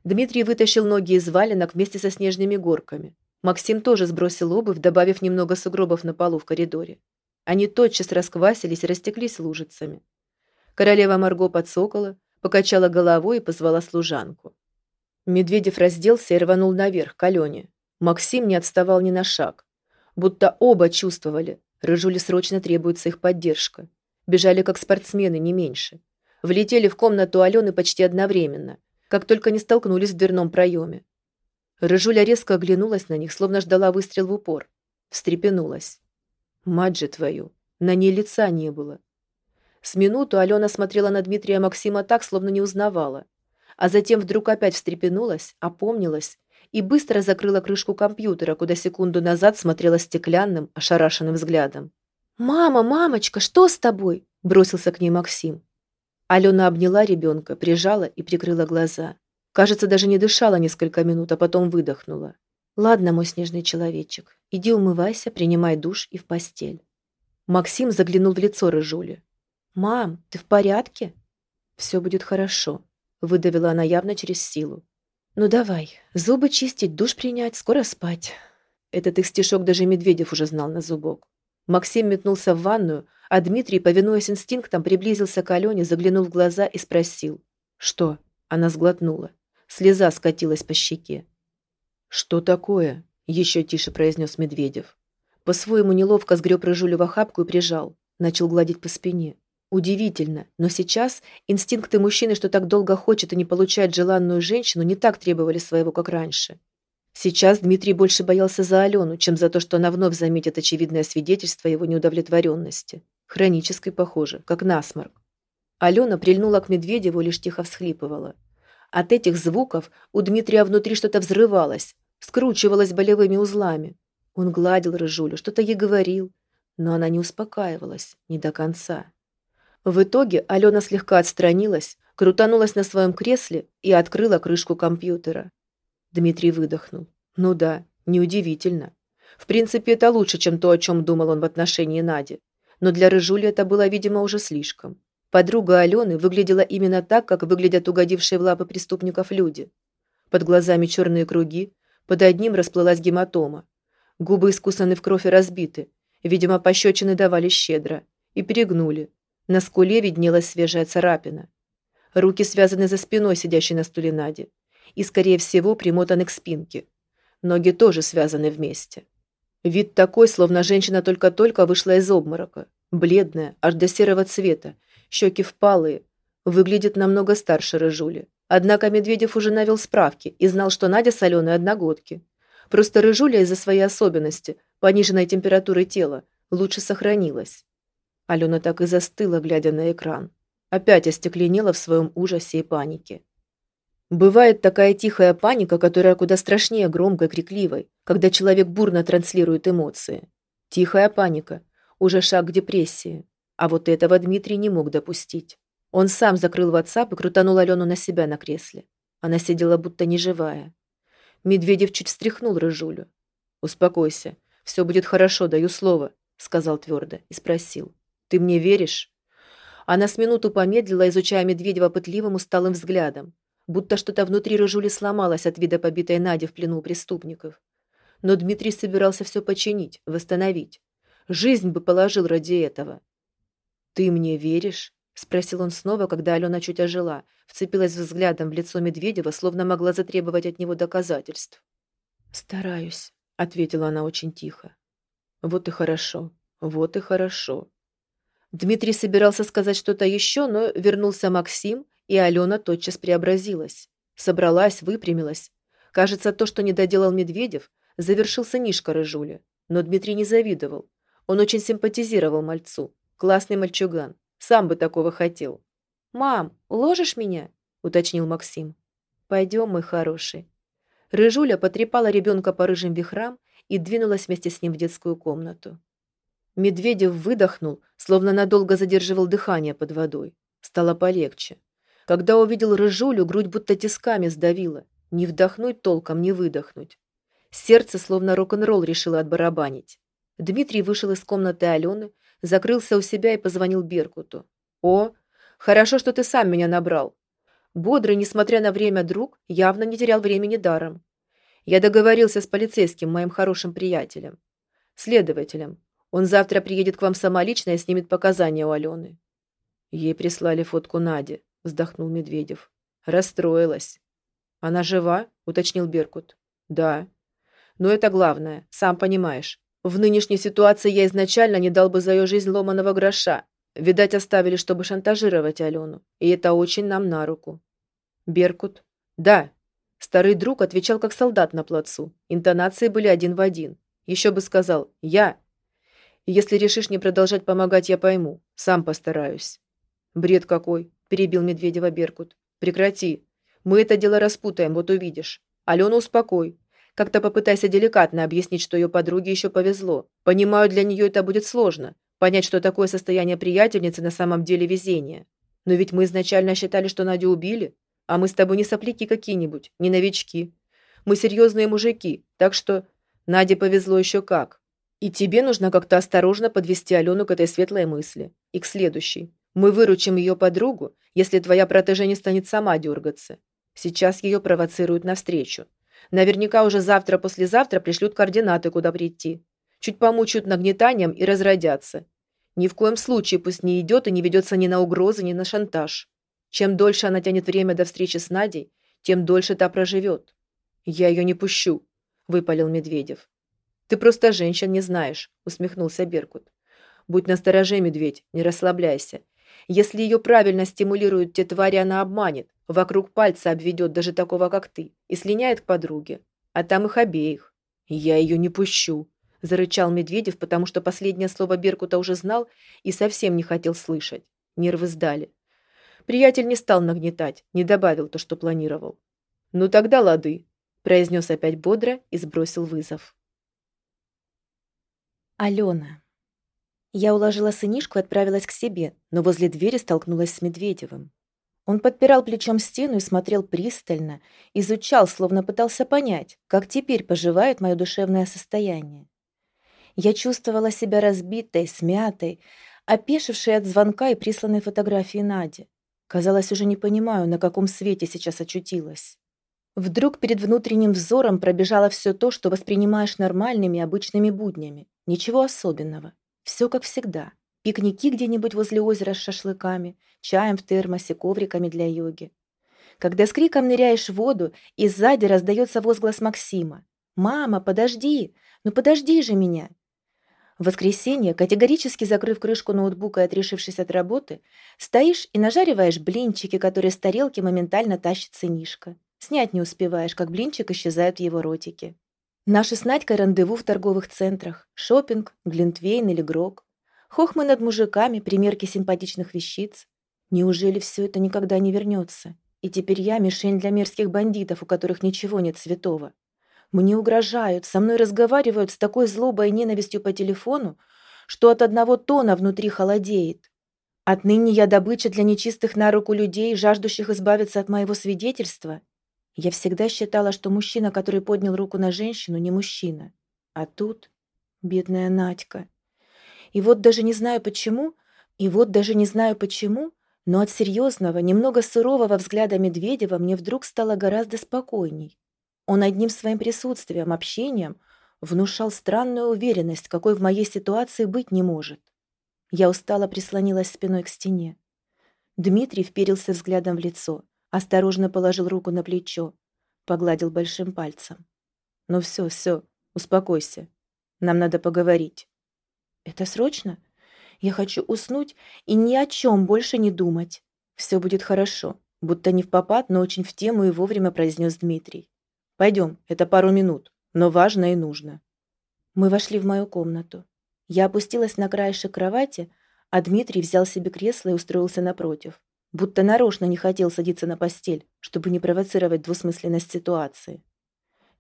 Дмитрий вытащил ноги из валенок вместе со снежными горками. Максим тоже сбросил обувь, добавив немного сугробов на полу в коридоре. Они тотчас расквасились и растеклись лужицами. Королева Марго подсокола, покачала головой и позвала служанку. Медведев разделся и рванул наверх, к Алене. Максим не отставал ни на шаг. Будто оба чувствовали, Рыжуле срочно требуется их поддержка. Бежали как спортсмены, не меньше. Влетели в комнату Алены почти одновременно, как только не столкнулись в дверном проеме. Рыжуля резко оглянулась на них, словно ждала выстрел в упор. Встрепенулась. «Мать же твою! На ней лица не было!» С минуту Алена смотрела на Дмитрия Максима так, словно не узнавала. А затем вдруг опять встрепенулась, опомнилась и быстро закрыла крышку компьютера, куда секунду назад смотрела стеклянным, ошарашенным взглядом. «Мама, мамочка, что с тобой?» – бросился к ней Максим. Алена обняла ребенка, прижала и прикрыла глаза. Кажется, даже не дышала несколько минут, а потом выдохнула. «Ладно, мой снежный человечек, иди умывайся, принимай душ и в постель». Максим заглянул в лицо Рыжули. «Мам, ты в порядке?» «Все будет хорошо», — выдавила она явно через силу. «Ну давай, зубы чистить, душ принять, скоро спать». Этот их стишок даже Медведев уже знал на зубок. Максим метнулся в ванную, А Дмитрий, повинуясь инстинктам, приблизился к Алене, заглянул в глаза и спросил. «Что?» Она сглотнула. Слеза скатилась по щеке. «Что такое?» – еще тише произнес Медведев. По-своему неловко сгреб Рыжулю в охапку и прижал. Начал гладить по спине. Удивительно, но сейчас инстинкты мужчины, что так долго хочет и не получает желанную женщину, не так требовали своего, как раньше. Сейчас Дмитрий больше боялся за Алену, чем за то, что она вновь заметит очевидное свидетельство его неудовлетворенности. Хронической, похоже, как насморк. Алена прильнула к Медведеву, лишь тихо всхлипывала. От этих звуков у Дмитрия внутри что-то взрывалось, скручивалось болевыми узлами. Он гладил Рыжулю, что-то ей говорил, но она не успокаивалась, не до конца. В итоге Алена слегка отстранилась, крутанулась на своем кресле и открыла крышку компьютера. Дмитрий выдохнул. Ну да, неудивительно. В принципе, это лучше, чем то, о чем думал он в отношении Нади. Но для Рыжули это было, видимо, уже слишком. Подруга Алены выглядела именно так, как выглядят угодившие в лапы преступников люди. Под глазами черные круги, под одним расплылась гематома. Губы искусаны в кровь и разбиты. Видимо, пощечины давали щедро. И перегнули. На скуле виднелась свежая царапина. Руки связаны за спиной, сидящей на стуле Нади. И, скорее всего, примотаны к спинке. Ноги тоже связаны вместе. Вид такой, словно женщина только-только вышла из обморока. Бледная, аж до серого цвета, щеки впалые. Выглядит намного старше Рыжули. Однако Медведев уже навел справки и знал, что Надя с Аленой одногодки. Просто Рыжуля из-за своей особенности, пониженной температуры тела, лучше сохранилась. Алена так и застыла, глядя на экран. Опять остекленела в своем ужасе и панике. Бывает такая тихая паника, которая куда страшнее громкой, крикливой, когда человек бурно транслирует эмоции. Тихая паника. Уже шаг к депрессии. А вот этого Дмитрий не мог допустить. Он сам закрыл WhatsApp и крутанул Алену на себя на кресле. Она сидела будто неживая. Медведев чуть встряхнул Рыжулю. «Успокойся. Все будет хорошо, даю слово», — сказал твердо и спросил. «Ты мне веришь?» Она с минуту помедлила, изучая Медведева пытливым усталым взглядом, будто что-то внутри Рыжули сломалось от вида побитой Нади в плену преступников. Но Дмитрий собирался все починить, восстановить. Жизнь бы положил ради этого. «Ты мне веришь?» – спросил он снова, когда Алена чуть ожила, вцепилась взглядом в лицо Медведева, словно могла затребовать от него доказательств. «Стараюсь», – ответила она очень тихо. «Вот и хорошо, вот и хорошо». Дмитрий собирался сказать что-то еще, но вернулся Максим, и Алена тотчас преобразилась. Собралась, выпрямилась. Кажется, то, что не доделал Медведев, завершился Нишка Рыжуля. Но Дмитрий не завидовал. Он очень симпатизировал мальцу. Классный мальчуган. Сам бы такого хотел. «Мам, уложишь меня?» – уточнил Максим. «Пойдем, мой хороший». Рыжуля потрепала ребенка по рыжим вихрам и двинулась вместе с ним в детскую комнату. Медведев выдохнул, словно надолго задерживал дыхание под водой. Стало полегче. Когда увидел Рыжулю, грудь будто тисками сдавила. Не вдохнуть толком, не выдохнуть. Сердце словно рок-н-ролл решило отбарабанить. Дмитрий вышел из комнаты Алены, закрылся у себя и позвонил Беркуту. «О, хорошо, что ты сам меня набрал». Бодрый, несмотря на время друг, явно не терял времени даром. Я договорился с полицейским, моим хорошим приятелем. Следователем. Он завтра приедет к вам самолично и снимет показания у Алены. Ей прислали фотку Нади, вздохнул Медведев. Расстроилась. Она жива? уточнил Беркут. Да. Но это главное, сам понимаешь. В нынешней ситуации я изначально не дал бы за ее жизнь ломаного гроша. Видать, оставили, чтобы шантажировать Алену. И это очень нам на руку. Беркут? Да. Старый друг отвечал как солдат на плацу. Интонации были один в один. Еще бы сказал «Я». Если решишь не продолжать помогать, я пойму. Сам постараюсь. Бред какой, перебил Медведева Беркут. Прекрати. Мы это дело распутаем, вот увидишь. Алену успокой. Как-то попытайся деликатно объяснить, что ее подруге еще повезло. Понимаю, для нее это будет сложно. Понять, что такое состояние приятельницы на самом деле везение. Но ведь мы изначально считали, что Надю убили. А мы с тобой не сопляки какие-нибудь, не новички. Мы серьезные мужики, так что Наде повезло еще как. И тебе нужно как-то осторожно подвести Алену к этой светлой мысли. И к следующей. Мы выручим ее подругу, если твоя протеже не станет сама дергаться. Сейчас ее провоцируют навстречу. Наверняка уже завтра-послезавтра пришлют координаты, куда прийти. Чуть помучают нагнетанием и разродятся. Ни в коем случае пусть не идет и не ведется ни на угрозы, ни на шантаж. Чем дольше она тянет время до встречи с Надей, тем дольше та проживет. Я ее не пущу, выпалил Медведев. Ты просто женщин не знаешь, усмехнулся Беркут. Будь настороже, медведь, не расслабляйся. Если ее правильно стимулируют те твари, она обманет, вокруг пальца обведет даже такого, как ты, и слиняет к подруге. А там их обеих. Я ее не пущу, зарычал Медведев, потому что последнее слово Беркута уже знал и совсем не хотел слышать. Нервы сдали. Приятель не стал нагнетать, не добавил то, что планировал. «Ну тогда лады», – произнес опять бодро и сбросил вызов. Алена. Я уложила сынишку и отправилась к себе, но возле двери столкнулась с Медведевым. Он подпирал плечом стену и смотрел пристально, изучал, словно пытался понять, как теперь поживает мое душевное состояние. Я чувствовала себя разбитой, смятой, опешившей от звонка и присланной фотографии Нади. Казалось, уже не понимаю, на каком свете сейчас очутилась. Вдруг перед внутренним взором пробежало все то, что воспринимаешь нормальными обычными буднями. Ничего особенного. Все как всегда. Пикники где-нибудь возле озера с шашлыками, чаем в термосе, ковриками для йоги. Когда с криком ныряешь в воду, и сзади раздается возглас Максима. «Мама, подожди! Ну подожди же меня!» В воскресенье, категорически закрыв крышку ноутбука и отрешившись от работы, стоишь и нажариваешь блинчики, которые с тарелки моментально тащит сынишка. Снять не успеваешь, как блинчик исчезает в его ротике. Наши с Надькой рандеву в торговых центрах, шопинг, глинтвейн или грог. Хохмы над мужиками, примерки симпатичных вещиц. Неужели все это никогда не вернется? И теперь я мишень для мерзких бандитов, у которых ничего нет святого. Мне угрожают, со мной разговаривают с такой злобой и ненавистью по телефону, что от одного тона внутри холодеет. Отныне я добыча для нечистых на руку людей, жаждущих избавиться от моего свидетельства. Я всегда считала, что мужчина, который поднял руку на женщину, не мужчина. А тут бедная Надька. И вот даже не знаю почему, и вот даже не знаю почему, но от серьезного, немного сурового взгляда Медведева мне вдруг стало гораздо спокойней. Он одним своим присутствием, общением внушал странную уверенность, какой в моей ситуации быть не может. Я устало прислонилась спиной к стене. Дмитрий вперился взглядом в лицо осторожно положил руку на плечо, погладил большим пальцем. «Ну все, все, успокойся. Нам надо поговорить». «Это срочно? Я хочу уснуть и ни о чем больше не думать. Все будет хорошо», будто не в попад, но очень в тему и вовремя произнес Дмитрий. «Пойдем, это пару минут, но важно и нужно». Мы вошли в мою комнату. Я опустилась на краешек кровати, а Дмитрий взял себе кресло и устроился напротив будто нарочно не хотел садиться на постель, чтобы не провоцировать двусмысленность ситуации.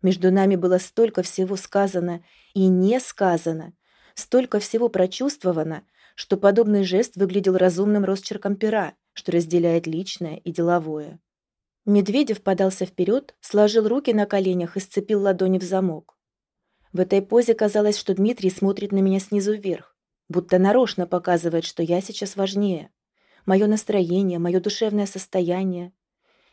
Между нами было столько всего сказано и не сказано, столько всего прочувствовано, что подобный жест выглядел разумным росчерком пера, что разделяет личное и деловое. Медведев подался вперед, сложил руки на коленях и сцепил ладони в замок. В этой позе казалось, что Дмитрий смотрит на меня снизу вверх, будто нарочно показывает, что я сейчас важнее мое настроение, мое душевное состояние.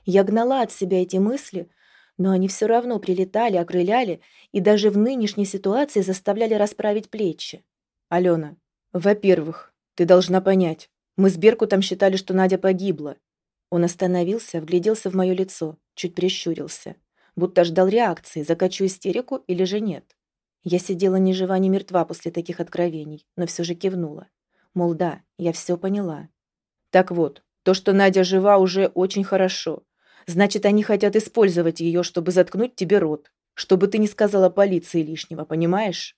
Я гнала от себя эти мысли, но они все равно прилетали, окрыляли и даже в нынешней ситуации заставляли расправить плечи. «Алена, во-первых, ты должна понять, мы с Беркутом считали, что Надя погибла». Он остановился, вгляделся в мое лицо, чуть прищурился, будто ждал реакции, закачу истерику или же нет. Я сидела ни жива, ни мертва после таких откровений, но все же кивнула. Мол, да, я все поняла. Так вот, то, что Надя жива, уже очень хорошо. Значит, они хотят использовать ее, чтобы заткнуть тебе рот. Чтобы ты не сказала полиции лишнего, понимаешь?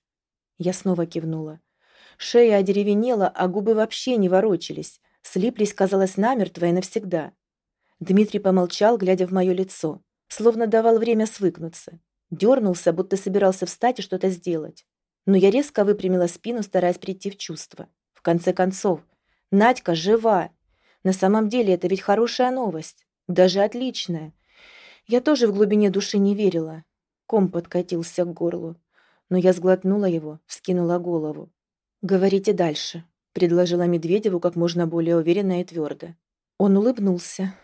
Я снова кивнула. Шея одеревенела, а губы вообще не ворочались. Слиплись, казалось, намертво и навсегда. Дмитрий помолчал, глядя в мое лицо. Словно давал время свыкнуться. Дернулся, будто собирался встать и что-то сделать. Но я резко выпрямила спину, стараясь прийти в чувство. В конце концов, Надька жива, на самом деле это ведь хорошая новость, даже отличная. Я тоже в глубине души не верила. Ком подкатился к горлу. Но я сглотнула его, вскинула голову. «Говорите дальше», — предложила Медведеву как можно более уверенно и твердо. Он улыбнулся.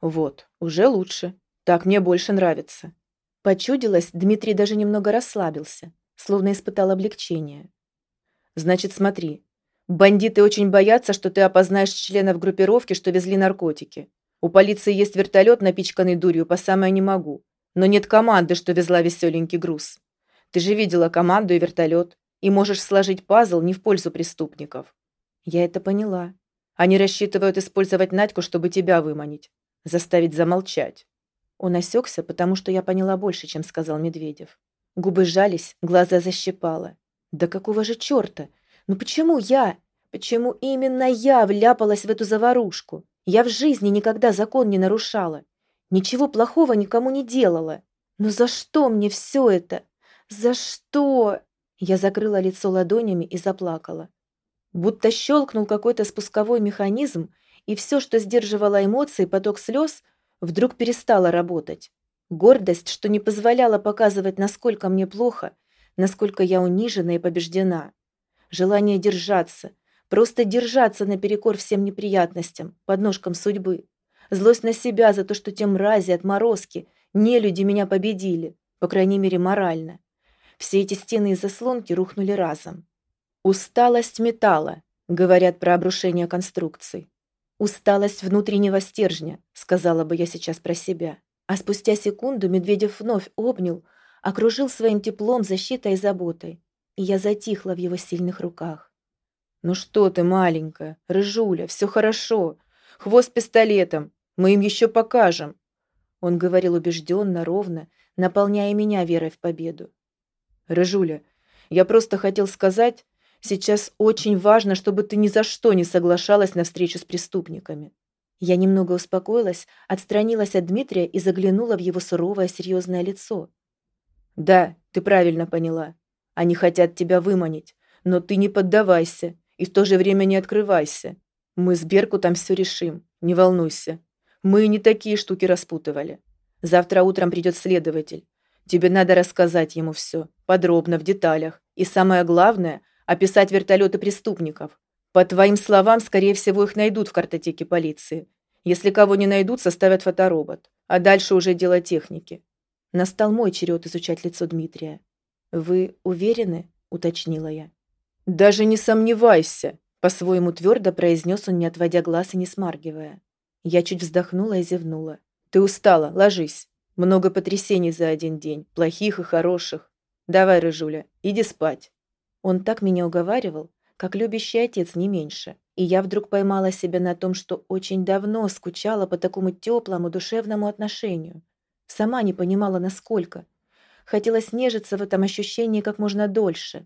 «Вот, уже лучше. Так мне больше нравится». Почудилось, Дмитрий даже немного расслабился, словно испытал облегчение. «Значит, смотри, Бандиты очень боятся, что ты опознаешь членов группировки, что везли наркотики. У полиции есть вертолет, напичканный дурью, по самое не могу. Но нет команды, что везла веселенький груз. Ты же видела команду и вертолет, и можешь сложить пазл не в пользу преступников. Я это поняла. Они рассчитывают использовать Надьку, чтобы тебя выманить. Заставить замолчать. Он осекся, потому что я поняла больше, чем сказал Медведев. Губы сжались, глаза защипало. Да какого же черта? Ну почему я? Почему именно я вляпалась в эту заварушку? Я в жизни никогда закон не нарушала. Ничего плохого никому не делала. Но за что мне все это? За что? Я закрыла лицо ладонями и заплакала. Будто щелкнул какой-то спусковой механизм, и все, что сдерживало эмоции, поток слез, вдруг перестало работать. Гордость, что не позволяла показывать, насколько мне плохо, насколько я унижена и побеждена желание держаться, просто держаться наперекор всем неприятностям, подножкам судьбы. Злость на себя за то, что те мрази, отморозки, не люди меня победили, по крайней мере морально. Все эти стены и заслонки рухнули разом. Усталость металла, говорят про обрушение конструкций. Усталость внутреннего стержня, сказала бы я сейчас про себя. А спустя секунду Медведев вновь обнял, окружил своим теплом, защитой и заботой и я затихла в его сильных руках. «Ну что ты, маленькая, рыжуля, все хорошо. Хвост пистолетом, мы им еще покажем». Он говорил убежденно, ровно, наполняя меня верой в победу. «Рыжуля, я просто хотел сказать, сейчас очень важно, чтобы ты ни за что не соглашалась на встречу с преступниками». Я немного успокоилась, отстранилась от Дмитрия и заглянула в его суровое серьезное лицо. «Да, ты правильно поняла. Они хотят тебя выманить, но ты не поддавайся и в то же время не открывайся. Мы с Беркутом все решим, не волнуйся. Мы не такие штуки распутывали. Завтра утром придет следователь. Тебе надо рассказать ему все, подробно, в деталях. И самое главное – описать вертолеты преступников. По твоим словам, скорее всего, их найдут в картотеке полиции. Если кого не найдут, составят фоторобот. А дальше уже дело техники. Настал мой черед изучать лицо Дмитрия. «Вы уверены?» – уточнила я. «Даже не сомневайся!» – по-своему твердо произнес он, не отводя глаз и не смаргивая. Я чуть вздохнула и зевнула. «Ты устала, ложись. Много потрясений за один день, плохих и хороших. Давай, Рыжуля, иди спать». Он так меня уговаривал, как любящий отец не меньше. И я вдруг поймала себя на том, что очень давно скучала по такому теплому, душевному отношению. Сама не понимала, насколько. Хотелось нежиться в этом ощущении как можно дольше.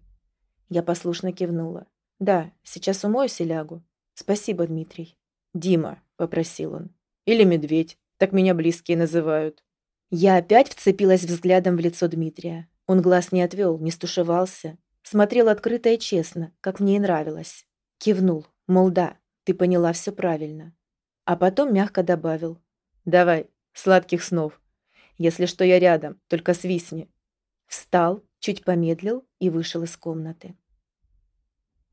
Я послушно кивнула. «Да, сейчас умоюсь и лягу. Спасибо, Дмитрий». «Дима», — попросил он. «Или Медведь. Так меня близкие называют». Я опять вцепилась взглядом в лицо Дмитрия. Он глаз не отвел, не стушевался. Смотрел открыто и честно, как мне и нравилось. Кивнул, мол, да, ты поняла все правильно. А потом мягко добавил. «Давай, сладких снов. Если что, я рядом, только свистни. Встал, чуть помедлил и вышел из комнаты.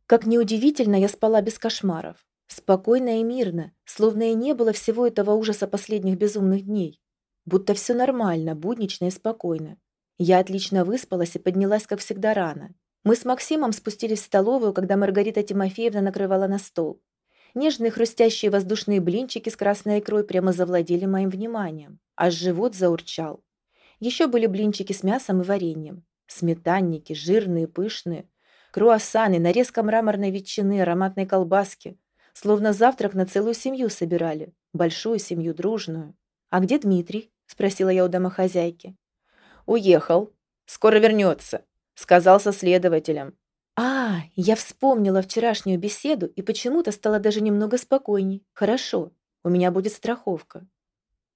Как неудивительно, я спала без кошмаров. Спокойно и мирно, словно и не было всего этого ужаса последних безумных дней. Будто все нормально, буднично и спокойно. Я отлично выспалась и поднялась, как всегда, рано. Мы с Максимом спустились в столовую, когда Маргарита Тимофеевна накрывала на стол. Нежные хрустящие воздушные блинчики с красной икрой прямо завладели моим вниманием, аж живот заурчал. Еще были блинчики с мясом и вареньем, сметанники, жирные, пышные, круассаны, нарезка мраморной ветчины, ароматной колбаски. Словно завтрак на целую семью собирали, большую семью, дружную. «А где Дмитрий?» – спросила я у домохозяйки. «Уехал. Скоро вернется», – сказал со следователем. «А, я вспомнила вчерашнюю беседу и почему-то стала даже немного спокойней. Хорошо, у меня будет страховка.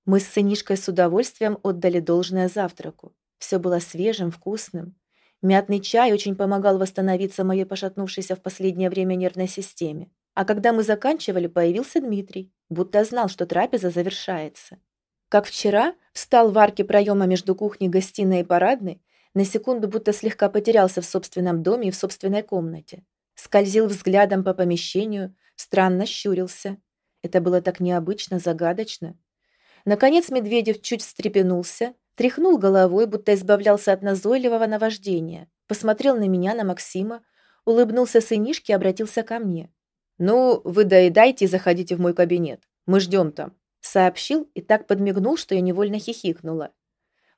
Мы с сынишкой с удовольствием отдали должное завтраку. Все было свежим, вкусным. Мятный чай очень помогал восстановиться моей пошатнувшейся в последнее время нервной системе. А когда мы заканчивали, появился Дмитрий, будто знал, что трапеза завершается. Как вчера, встал в арке проема между кухней, гостиной и парадной, на секунду будто слегка потерялся в собственном доме и в собственной комнате. Скользил взглядом по помещению, странно щурился. Это было так необычно, загадочно. Наконец Медведев чуть встрепенулся, тряхнул головой, будто избавлялся от назойливого наваждения, посмотрел на меня, на Максима, Улыбнулся сынишке и обратился ко мне. «Ну, вы доедайте и заходите в мой кабинет. Мы ждем там», — сообщил и так подмигнул, что я невольно хихикнула.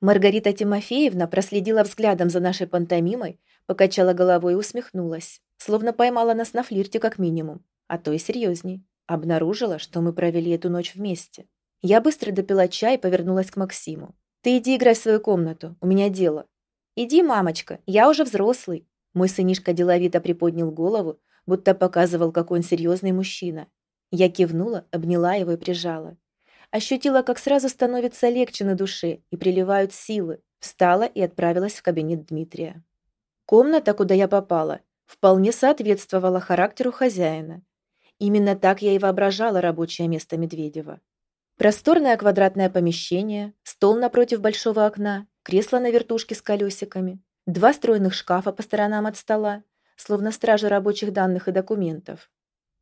Маргарита Тимофеевна проследила взглядом за нашей пантомимой, покачала головой и усмехнулась, словно поймала нас на флирте как минимум, а то и серьезней. Обнаружила, что мы провели эту ночь вместе. Я быстро допила чай и повернулась к Максиму. «Ты иди играй в свою комнату, у меня дело». «Иди, мамочка, я уже взрослый». Мой сынишка деловито приподнял голову, будто показывал, какой он серьезный мужчина. Я кивнула, обняла его и прижала. Ощутила, как сразу становится легче на душе и приливают силы. Встала и отправилась в кабинет Дмитрия. Комната, куда я попала, вполне соответствовала характеру хозяина. Именно так я и воображала рабочее место Медведева. Просторное квадратное помещение, стол напротив большого окна, кресло на вертушке с колесиками, два стройных шкафа по сторонам от стола, словно стражи рабочих данных и документов,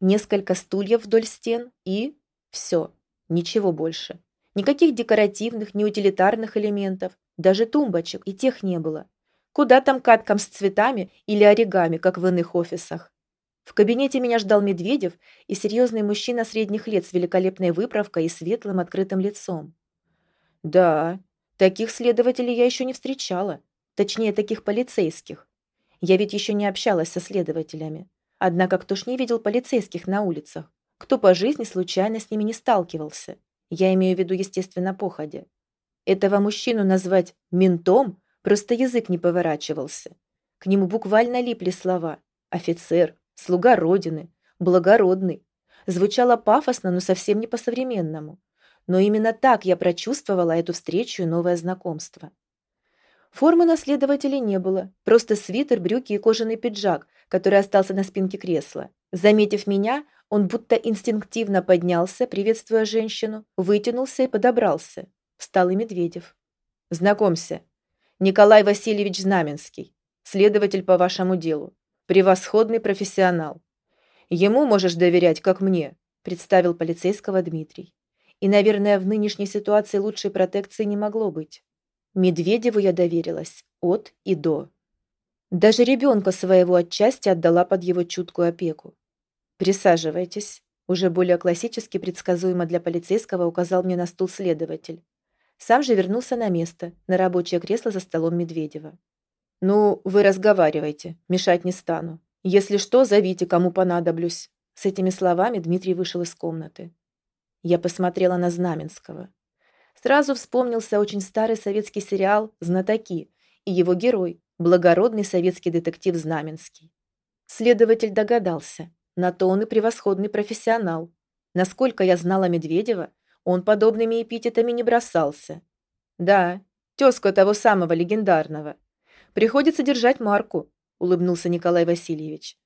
несколько стульев вдоль стен и... все. Ничего больше. Никаких декоративных, неутилитарных элементов, даже тумбочек и тех не было. Куда там каткам с цветами или оригами, как в иных офисах? В кабинете меня ждал Медведев и серьезный мужчина средних лет с великолепной выправкой и светлым открытым лицом. Да, таких следователей я еще не встречала. Точнее, таких полицейских. Я ведь еще не общалась со следователями. Однако кто ж не видел полицейских на улицах? кто по жизни случайно с ними не сталкивался. Я имею в виду, естественно, походе. Этого мужчину назвать «ментом» просто язык не поворачивался. К нему буквально липли слова «офицер», «слуга Родины», «благородный». Звучало пафосно, но совсем не по-современному. Но именно так я прочувствовала эту встречу и новое знакомство. Формы наследователей не было, просто свитер, брюки и кожаный пиджак, который остался на спинке кресла. Заметив меня, он будто инстинктивно поднялся, приветствуя женщину, вытянулся и подобрался. Встал и Медведев. «Знакомься, Николай Васильевич Знаменский, следователь по вашему делу, превосходный профессионал. Ему можешь доверять, как мне», представил полицейского Дмитрий. И, наверное, в нынешней ситуации лучшей протекции не могло быть. Медведеву я доверилась от и до. Даже ребенка своего отчасти отдала под его чуткую опеку. «Присаживайтесь», – уже более классически предсказуемо для полицейского указал мне на стул следователь. Сам же вернулся на место, на рабочее кресло за столом Медведева. «Ну, вы разговаривайте, мешать не стану. Если что, зовите, кому понадоблюсь». С этими словами Дмитрий вышел из комнаты. Я посмотрела на Знаменского. Сразу вспомнился очень старый советский сериал «Знатоки» и его герой, благородный советский детектив Знаменский. Следователь догадался, на то он и превосходный профессионал. Насколько я знала Медведева, он подобными эпитетами не бросался. Да, тезка того самого легендарного. Приходится держать марку, улыбнулся Николай Васильевич.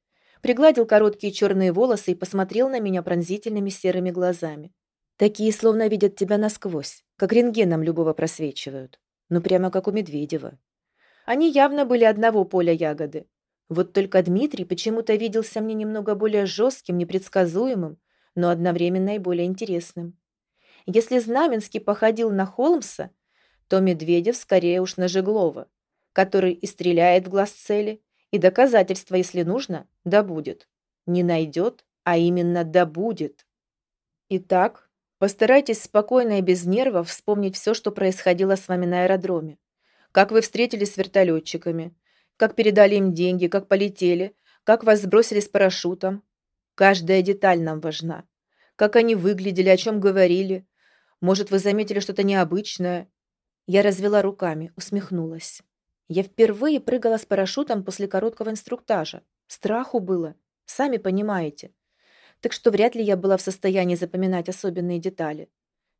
Пригладил короткие черные волосы и посмотрел на меня пронзительными серыми глазами. Такие словно видят тебя насквозь, как рентгеном любого просвечивают. Ну, прямо как у Медведева. Они явно были одного поля ягоды. Вот только Дмитрий почему-то виделся мне немного более жестким, непредсказуемым, но одновременно и более интересным. Если Знаменский походил на Холмса, то Медведев скорее уж на Жеглова, который и стреляет в глаз цели, и доказательства, если нужно, добудет. Не найдет, а именно добудет. Итак, постарайтесь спокойно и без нервов вспомнить все, что происходило с вами на аэродроме. Как вы встретились с вертолетчиками, как передали им деньги, как полетели, как вас сбросили с парашютом. Каждая деталь нам важна. Как они выглядели, о чем говорили. Может, вы заметили что-то необычное?» Я развела руками, усмехнулась. Я впервые прыгала с парашютом после короткого инструктажа. Страху было, сами понимаете. Так что вряд ли я была в состоянии запоминать особенные детали.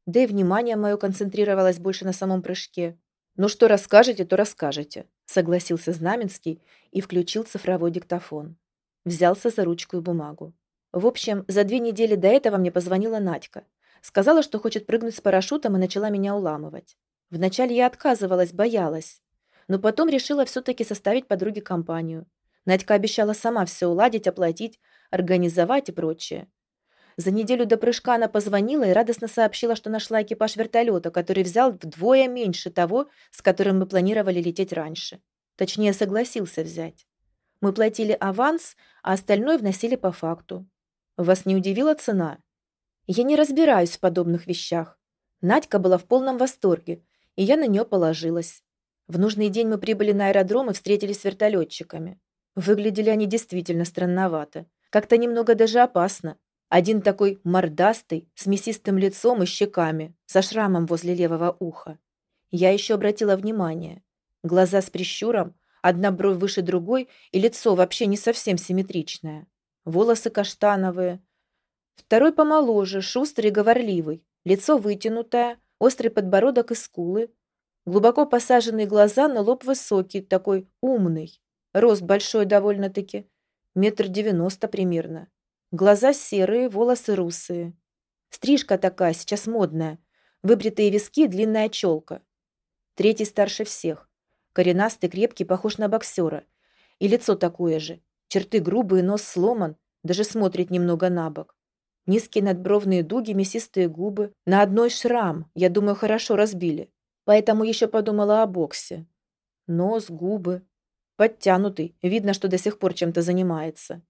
Да и внимание мое концентрировалось больше на самом прыжке. «Ну что расскажете, то расскажете», — согласился Знаменский и включил цифровой диктофон. Взялся за ручку и бумагу. В общем, за две недели до этого мне позвонила Надька. Сказала, что хочет прыгнуть с парашютом и начала меня уламывать. Вначале я отказывалась, боялась. Но потом решила все-таки составить подруге компанию. Надька обещала сама все уладить, оплатить, организовать и прочее. За неделю до прыжка она позвонила и радостно сообщила, что нашла экипаж вертолета, который взял вдвое меньше того, с которым мы планировали лететь раньше. Точнее, согласился взять. Мы платили аванс, а остальное вносили по факту. Вас не удивила цена? Я не разбираюсь в подобных вещах. Надька была в полном восторге, и я на нее положилась. В нужный день мы прибыли на аэродром и встретились с вертолетчиками. Выглядели они действительно странновато. Как-то немного даже опасно. Один такой мордастый, с мясистым лицом и щеками, со шрамом возле левого уха. Я еще обратила внимание. Глаза с прищуром, одна бровь выше другой, и лицо вообще не совсем симметричное. Волосы каштановые. Второй помоложе, шустрый и говорливый. Лицо вытянутое, острый подбородок и скулы. Глубоко посаженные глаза, но лоб высокий, такой умный. Рост большой довольно-таки. Метр девяносто примерно. Глаза серые, волосы русые. Стрижка такая, сейчас модная. Выбритые виски, длинная челка. Третий старше всех. Коренастый, крепкий, похож на боксера. И лицо такое же. Черты грубые, нос сломан, даже смотрит немного на бок. Низкие надбровные дуги, мясистые губы. На одной шрам, я думаю, хорошо разбили. Поэтому еще подумала о боксе. Нос, губы. Подтянутый, видно, что до сих пор чем-то занимается.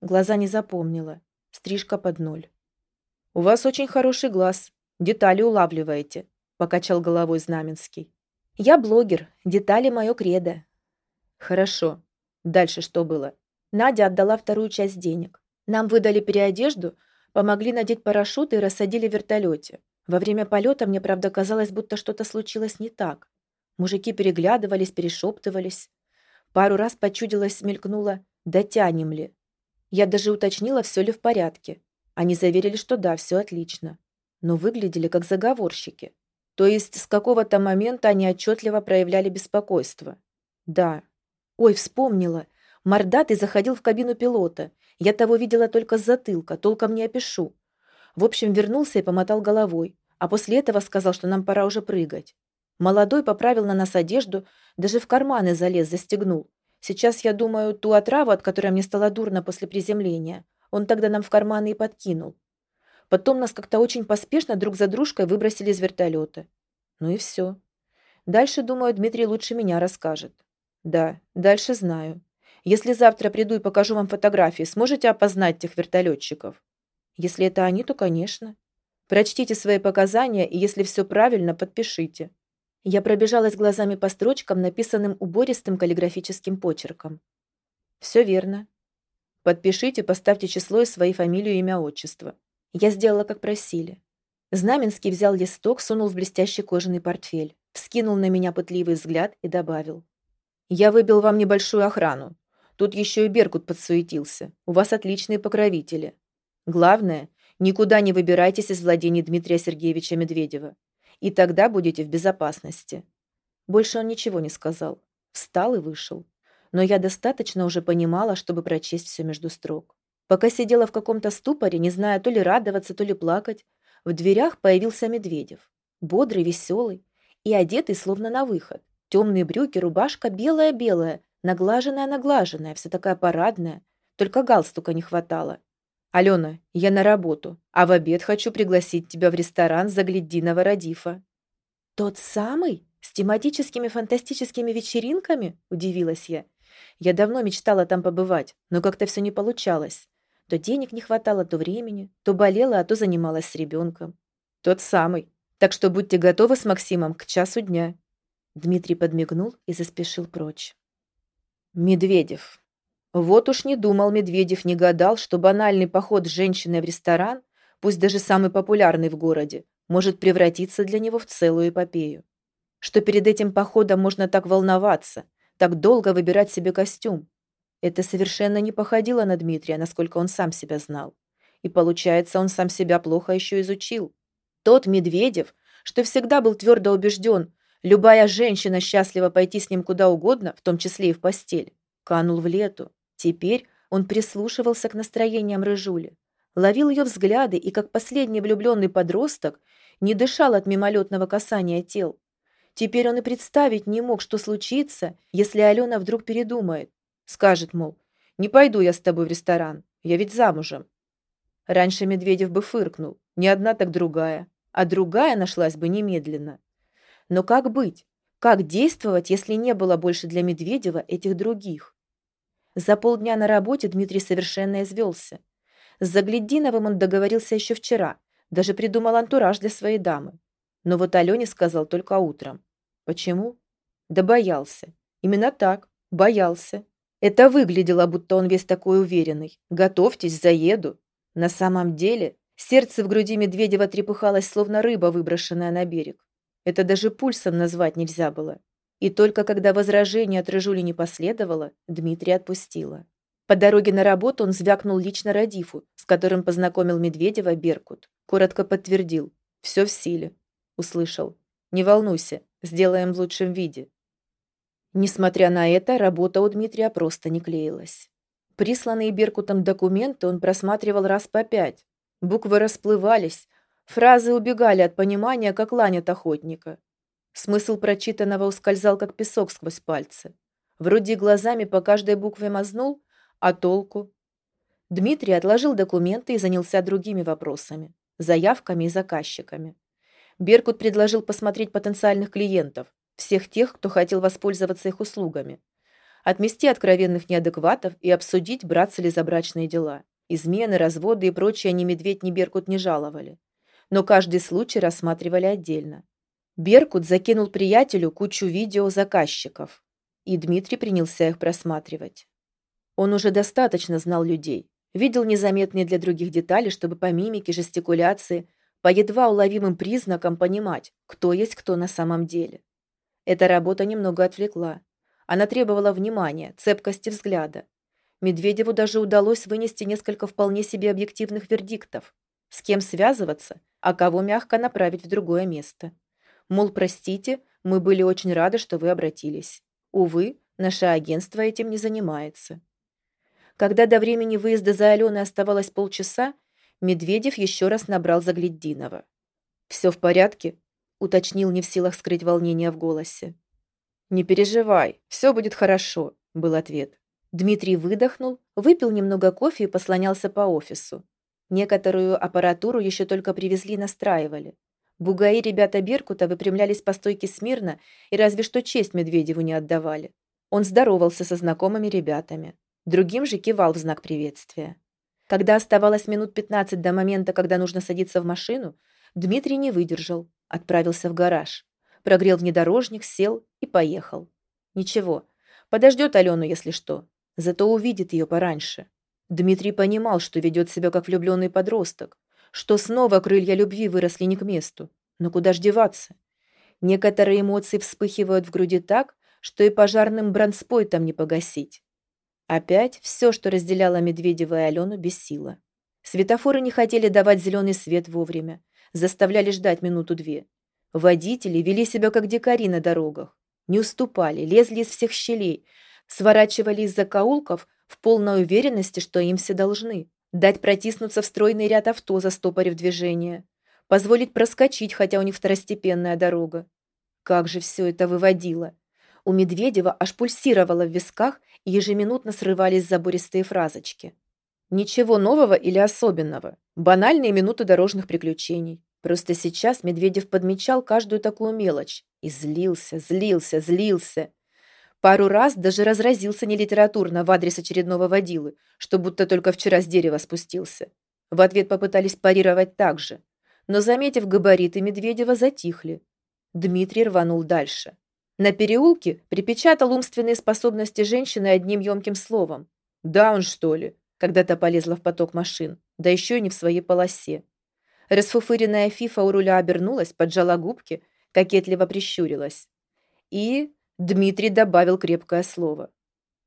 Глаза не запомнила. Стрижка под ноль. «У вас очень хороший глаз. Детали улавливаете», — покачал головой Знаменский. «Я блогер. Детали — мое кредо». «Хорошо. Дальше что было?» Надя отдала вторую часть денег. Нам выдали переодежду, помогли надеть парашют и рассадили в вертолете. Во время полета мне, правда, казалось, будто что-то случилось не так. Мужики переглядывались, перешептывались. Пару раз почудилось, мелькнуло «дотянем ли?». Я даже уточнила, все ли в порядке. Они заверили, что да, все отлично. Но выглядели как заговорщики. То есть с какого-то момента они отчетливо проявляли беспокойство. Да. Ой, вспомнила. Мордатый заходил в кабину пилота. Я того видела только с затылка, толком не опишу. В общем, вернулся и помотал головой. А после этого сказал, что нам пора уже прыгать. Молодой поправил на нас одежду, даже в карманы залез, застегнул. Сейчас, я думаю, ту отраву, от которой мне стало дурно после приземления, он тогда нам в карманы и подкинул. Потом нас как-то очень поспешно друг за дружкой выбросили из вертолета. Ну и все. Дальше, думаю, Дмитрий лучше меня расскажет. Да, дальше знаю. Если завтра приду и покажу вам фотографии, сможете опознать тех вертолетчиков? Если это они, то, конечно. Прочтите свои показания, и если все правильно, подпишите. Я пробежалась глазами по строчкам, написанным убористым каллиграфическим почерком. Все верно. Подпишите, поставьте число и свои фамилию, имя, отчество. Я сделала, как просили. Знаменский взял листок, сунул в блестящий кожаный портфель, вскинул на меня пытливый взгляд и добавил. «Я выбил вам небольшую охрану. Тут еще и Беркут подсуетился. У вас отличные покровители. Главное, никуда не выбирайтесь из владений Дмитрия Сергеевича Медведева и тогда будете в безопасности». Больше он ничего не сказал. Встал и вышел. Но я достаточно уже понимала, чтобы прочесть все между строк. Пока сидела в каком-то ступоре, не зная то ли радоваться, то ли плакать, в дверях появился Медведев. Бодрый, веселый и одетый словно на выход. Темные брюки, рубашка белая-белая, наглаженная-наглаженная, вся такая парадная. Только галстука не хватало. «Алена, я на работу, а в обед хочу пригласить тебя в ресторан заглядиного Радифа». «Тот самый? С тематическими фантастическими вечеринками?» – удивилась я. Я давно мечтала там побывать, но как-то все не получалось. То денег не хватало, то времени, то болела, а то занималась с ребенком. «Тот самый. Так что будьте готовы с Максимом к часу дня». Дмитрий подмигнул и заспешил прочь. «Медведев, вот уж не думал Медведев, не гадал, что банальный поход с женщиной в ресторан, пусть даже самый популярный в городе, может превратиться для него в целую эпопею. Что перед этим походом можно так волноваться, так долго выбирать себе костюм. Это совершенно не походило на Дмитрия, насколько он сам себя знал. И получается, он сам себя плохо еще изучил. Тот Медведев, что всегда был твердо убежден, любая женщина счастлива пойти с ним куда угодно, в том числе и в постель, канул в лету. Теперь он прислушивался к настроениям Рыжули, ловил ее взгляды и, как последний влюбленный подросток, не дышал от мимолетного касания тел. Теперь он и представить не мог, что случится, если Алена вдруг передумает. Скажет, мол, «Не пойду я с тобой в ресторан, я ведь замужем». Раньше Медведев бы фыркнул, не одна так другая, а другая нашлась бы немедленно. Но как быть? Как действовать, если не было больше для Медведева этих других? За полдня на работе Дмитрий совершенно извелся. С Заглядиновым он договорился еще вчера, даже придумал антураж для своей дамы. Но вот Алене сказал только утром. Почему? Да боялся. Именно так, боялся. Это выглядело, будто он весь такой уверенный. Готовьтесь, заеду. На самом деле, сердце в груди Медведева трепыхалось, словно рыба, выброшенная на берег. Это даже пульсом назвать нельзя было. И только когда возражение от Рыжули не последовало, Дмитрий отпустила. По дороге на работу он звякнул лично Радифу, с которым познакомил Медведева Беркут. Коротко подтвердил. «Все в силе». Услышал. «Не волнуйся, сделаем в лучшем виде». Несмотря на это, работа у Дмитрия просто не клеилась. Присланные Беркутом документы он просматривал раз по пять. Буквы расплывались, фразы убегали от понимания, как лань от охотника. Смысл прочитанного ускользал, как песок сквозь пальцы. Вроде глазами по каждой букве мазнул, а толку? Дмитрий отложил документы и занялся другими вопросами, заявками и заказчиками. Беркут предложил посмотреть потенциальных клиентов, всех тех, кто хотел воспользоваться их услугами, отмести откровенных неадекватов и обсудить, браться ли за брачные дела. Измены, разводы и прочее ни Медведь, ни Беркут не жаловали. Но каждый случай рассматривали отдельно. Беркут закинул приятелю кучу видео заказчиков, и Дмитрий принялся их просматривать. Он уже достаточно знал людей, видел незаметные для других детали, чтобы по мимике, жестикуляции, по едва уловимым признакам понимать, кто есть кто на самом деле. Эта работа немного отвлекла. Она требовала внимания, цепкости взгляда. Медведеву даже удалось вынести несколько вполне себе объективных вердиктов. С кем связываться, а кого мягко направить в другое место. Мол, простите, мы были очень рады, что вы обратились. Увы, наше агентство этим не занимается. Когда до времени выезда за Аленой оставалось полчаса, Медведев еще раз набрал Загляддинова. «Все в порядке?» – уточнил не в силах скрыть волнение в голосе. «Не переживай, все будет хорошо», – был ответ. Дмитрий выдохнул, выпил немного кофе и послонялся по офису. Некоторую аппаратуру еще только привезли и настраивали. Бугаи ребята Беркута выпрямлялись по стойке смирно и разве что честь Медведеву не отдавали. Он здоровался со знакомыми ребятами. Другим же кивал в знак приветствия. Когда оставалось минут 15 до момента, когда нужно садиться в машину, Дмитрий не выдержал, отправился в гараж. Прогрел внедорожник, сел и поехал. Ничего, подождет Алену, если что. Зато увидит ее пораньше. Дмитрий понимал, что ведет себя как влюбленный подросток что снова крылья любви выросли не к месту. Но куда ж деваться? Некоторые эмоции вспыхивают в груди так, что и пожарным бронспойтом не погасить. Опять все, что разделяло Медведева и Алену, без сила. Светофоры не хотели давать зеленый свет вовремя, заставляли ждать минуту-две. Водители вели себя как дикари на дорогах, не уступали, лезли из всех щелей, сворачивали из закоулков в полной уверенности, что им все должны дать протиснуться в стройный ряд авто, застопорив движение, позволить проскочить, хотя у них второстепенная дорога. Как же все это выводило! У Медведева аж пульсировало в висках и ежеминутно срывались забористые фразочки. Ничего нового или особенного. Банальные минуты дорожных приключений. Просто сейчас Медведев подмечал каждую такую мелочь. И злился, злился, злился. Пару раз даже разразился нелитературно в адрес очередного водилы, что будто только вчера с дерева спустился. В ответ попытались парировать так же. Но, заметив габариты Медведева, затихли. Дмитрий рванул дальше. На переулке припечатал умственные способности женщины одним емким словом. «Да он, что ли?» Когда-то полезла в поток машин, да еще и не в своей полосе. Расфуфыренная фифа у руля обернулась, поджала губки, кокетливо прищурилась. И Дмитрий добавил крепкое слово.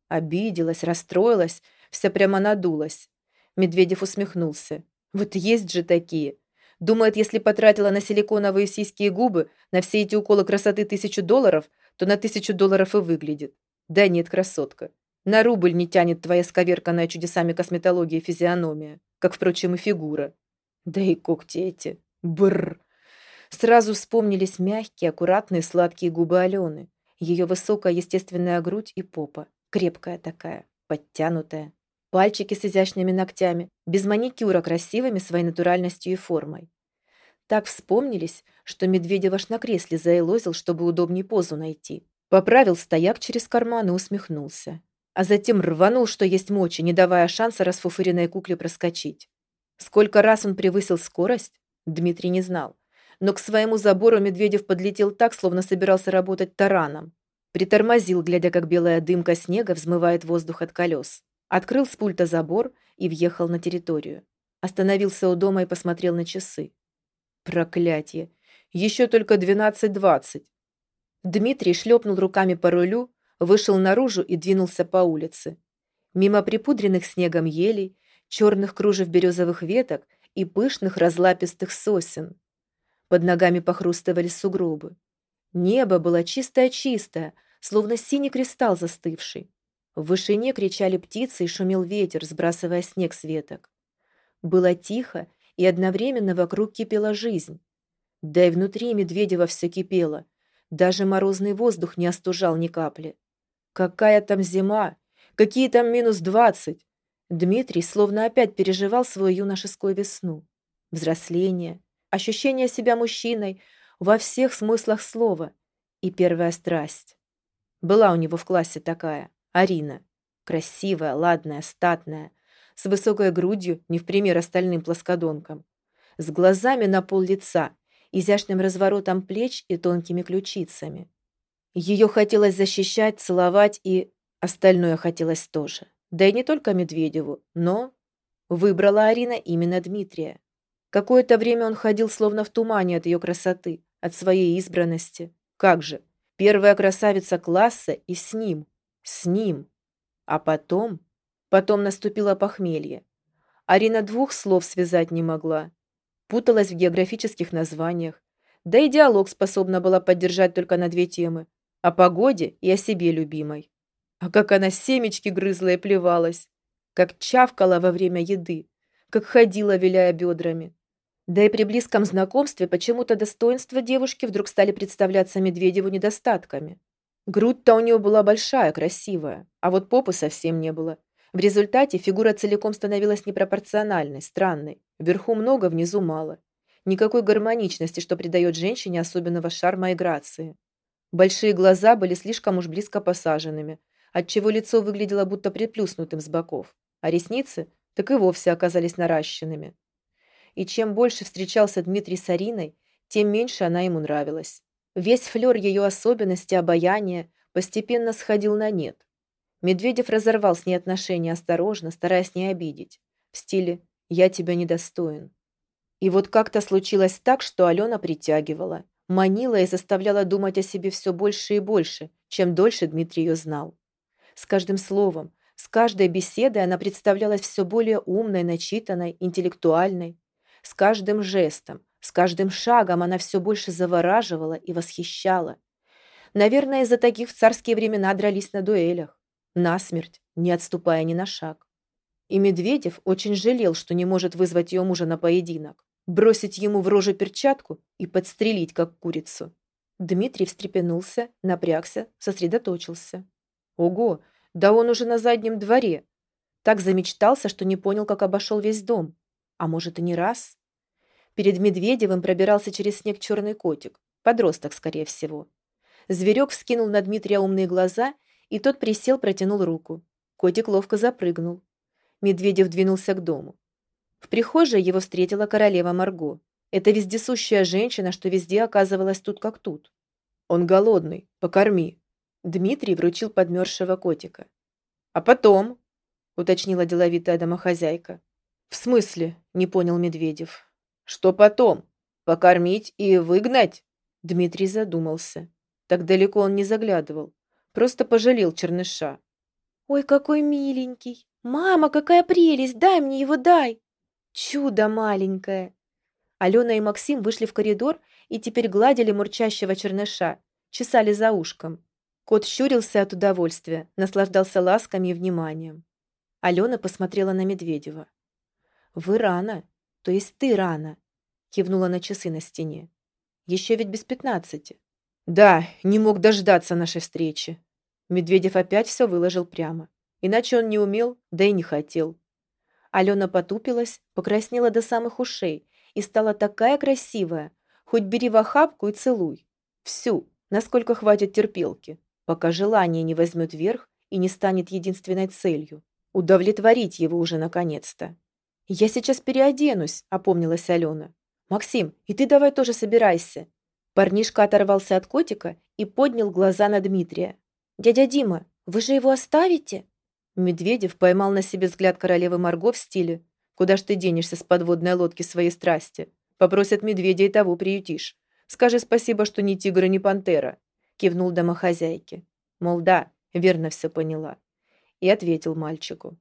Обиделась, расстроилась, вся прямо надулась. Медведев усмехнулся. Вот есть же такие. Думает, если потратила на силиконовые сиськи губы, на все эти уколы красоты тысячу долларов, то на тысячу долларов и выглядит. Да нет, красотка. На рубль не тянет твоя сковерканная чудесами косметология физиономия, как, впрочем, и фигура. Да и когти эти. Бррр. Сразу вспомнились мягкие, аккуратные, сладкие губы Алены. Ее высокая естественная грудь и попа, крепкая такая, подтянутая. Пальчики с изящными ногтями, без маникюра красивыми своей натуральностью и формой. Так вспомнились, что Медведев аж на кресле заелозил, чтобы удобнее позу найти. Поправил стояк через карман и усмехнулся. а затем рванул, что есть мочи, не давая шанса расфуфыренной кукле проскочить. Сколько раз он превысил скорость, Дмитрий не знал. Но к своему забору Медведев подлетел так, словно собирался работать тараном. Притормозил, глядя, как белая дымка снега взмывает воздух от колес. Открыл с пульта забор и въехал на территорию. Остановился у дома и посмотрел на часы. Проклятие! Еще только двенадцать-двадцать. Дмитрий шлепнул руками по рулю, вышел наружу и двинулся по улице. Мимо припудренных снегом елей, черных кружев березовых веток и пышных разлапистых сосен. Под ногами похрустывали сугробы. Небо было чистое-чистое, словно синий кристалл застывший. В вышине кричали птицы и шумел ветер, сбрасывая снег с веток. Было тихо, и одновременно вокруг кипела жизнь. Да и внутри Медведева все кипело. Даже морозный воздух не остужал ни капли. Какая там зима? Какие там минус двадцать? Дмитрий словно опять переживал свою юношескую весну. Взросление, ощущение себя мужчиной во всех смыслах слова и первая страсть. Была у него в классе такая, Арина. Красивая, ладная, статная, с высокой грудью, не в пример остальным плоскодонкам, с глазами на пол лица, изящным разворотом плеч и тонкими ключицами. Ее хотелось защищать, целовать и... Остальное хотелось тоже. Да и не только Медведеву, но... Выбрала Арина именно Дмитрия. Какое-то время он ходил словно в тумане от ее красоты, от своей избранности. Как же, первая красавица класса и с ним, с ним. А потом... Потом наступило похмелье. Арина двух слов связать не могла. Путалась в географических названиях. Да и диалог способна была поддержать только на две темы о погоде и о себе любимой. А как она семечки грызла и плевалась, как чавкала во время еды, как ходила, виляя бедрами. Да и при близком знакомстве почему-то достоинства девушки вдруг стали представляться Медведеву недостатками. Грудь-то у нее была большая, красивая, а вот попы совсем не было. В результате фигура целиком становилась непропорциональной, странной. Вверху много, внизу мало. Никакой гармоничности, что придает женщине особенного шарма и грации. Большие глаза были слишком уж близко посаженными, отчего лицо выглядело будто приплюснутым с боков, а ресницы так и вовсе оказались наращенными. И чем больше встречался Дмитрий с Ариной, тем меньше она ему нравилась. Весь флёр ее особенности обаяния постепенно сходил на нет. Медведев разорвал с ней отношения осторожно, стараясь не обидеть, в стиле «я тебя недостоин». И вот как-то случилось так, что Алена притягивала, манила и заставляла думать о себе все больше и больше, чем дольше Дмитрий ее знал. С каждым словом, с каждой беседой она представлялась все более умной, начитанной, интеллектуальной. С каждым жестом, с каждым шагом она все больше завораживала и восхищала. Наверное, из-за таких в царские времена дрались на дуэлях. Насмерть, не отступая ни на шаг. И Медведев очень жалел, что не может вызвать ее мужа на поединок бросить ему в рожу перчатку и подстрелить, как курицу. Дмитрий встрепенулся, напрягся, сосредоточился. Ого, да он уже на заднем дворе. Так замечтался, что не понял, как обошел весь дом. А может, и не раз? Перед Медведевым пробирался через снег черный котик. Подросток, скорее всего. Зверек вскинул на Дмитрия умные глаза, и тот присел, протянул руку. Котик ловко запрыгнул. Медведев двинулся к дому. В прихожей его встретила королева Марго. Это вездесущая женщина, что везде оказывалась тут как тут. «Он голодный, покорми». Дмитрий вручил подмерзшего котика. «А потом?» – уточнила деловитая домохозяйка. «В смысле?» – не понял Медведев. «Что потом? Покормить и выгнать?» Дмитрий задумался. Так далеко он не заглядывал. Просто пожалел черныша. «Ой, какой миленький! Мама, какая прелесть! Дай мне его, дай!» Чудо маленькое!» Алена и Максим вышли в коридор и теперь гладили мурчащего черныша, чесали за ушком. Кот щурился от удовольствия, наслаждался ласками и вниманием. Алена посмотрела на Медведева. «Вы рано, то есть ты рано», — кивнула на часы на стене. «Еще ведь без пятнадцати». «Да, не мог дождаться нашей встречи». Медведев опять все выложил прямо. Иначе он не умел, да и не хотел. Алена потупилась, покраснела до самых ушей и стала такая красивая, хоть бери в охапку и целуй. Всю, насколько хватит терпелки, пока желание не возьмет верх и не станет единственной целью. Удовлетворить его уже наконец-то. «Я сейчас переоденусь», — опомнилась Алена. «Максим, и ты давай тоже собирайся». Парнишка оторвался от котика и поднял глаза на Дмитрия. «Дядя Дима, вы же его оставите?» Медведев поймал на себе взгляд королевы Марго в стиле «Куда ж ты денешься с подводной лодки своей страсти? Попросят медведя и того приютишь. Скажи спасибо, что ни тигр и ни пантера», — кивнул домохозяйке. Мол, да, верно все поняла. И ответил мальчику.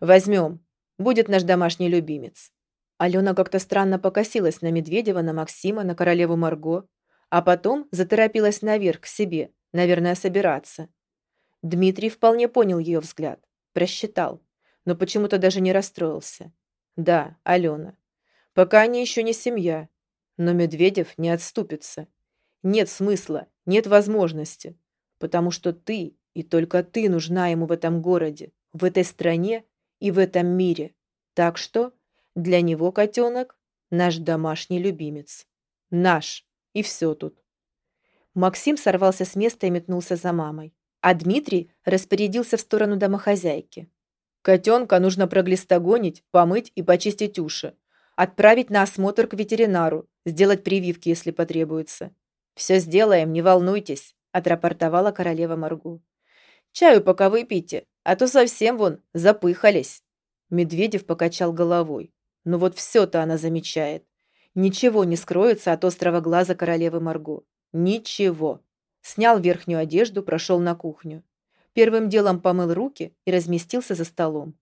«Возьмем. Будет наш домашний любимец». Алена как-то странно покосилась на Медведева, на Максима, на королеву Марго, а потом заторопилась наверх к себе, наверное, собираться. Дмитрий вполне понял ее взгляд, просчитал, но почему-то даже не расстроился. Да, Алена. Пока они еще не семья, но Медведев не отступится. Нет смысла, нет возможности, потому что ты и только ты нужна ему в этом городе, в этой стране и в этом мире. Так что для него котенок – наш домашний любимец. Наш. И все тут. Максим сорвался с места и метнулся за мамой. А Дмитрий распорядился в сторону домохозяйки. Котенка нужно проглистогонить, помыть и почистить уши. Отправить на осмотр к ветеринару, сделать прививки, если потребуется. «Все сделаем, не волнуйтесь», – отрапортовала королева Маргу. «Чаю пока выпейте, а то совсем вон запыхались». Медведев покачал головой. Ну вот все-то она замечает. Ничего не скроется от острого глаза королевы Марго. Ничего. Снял верхнюю одежду, прошел на кухню. Первым делом помыл руки и разместился за столом.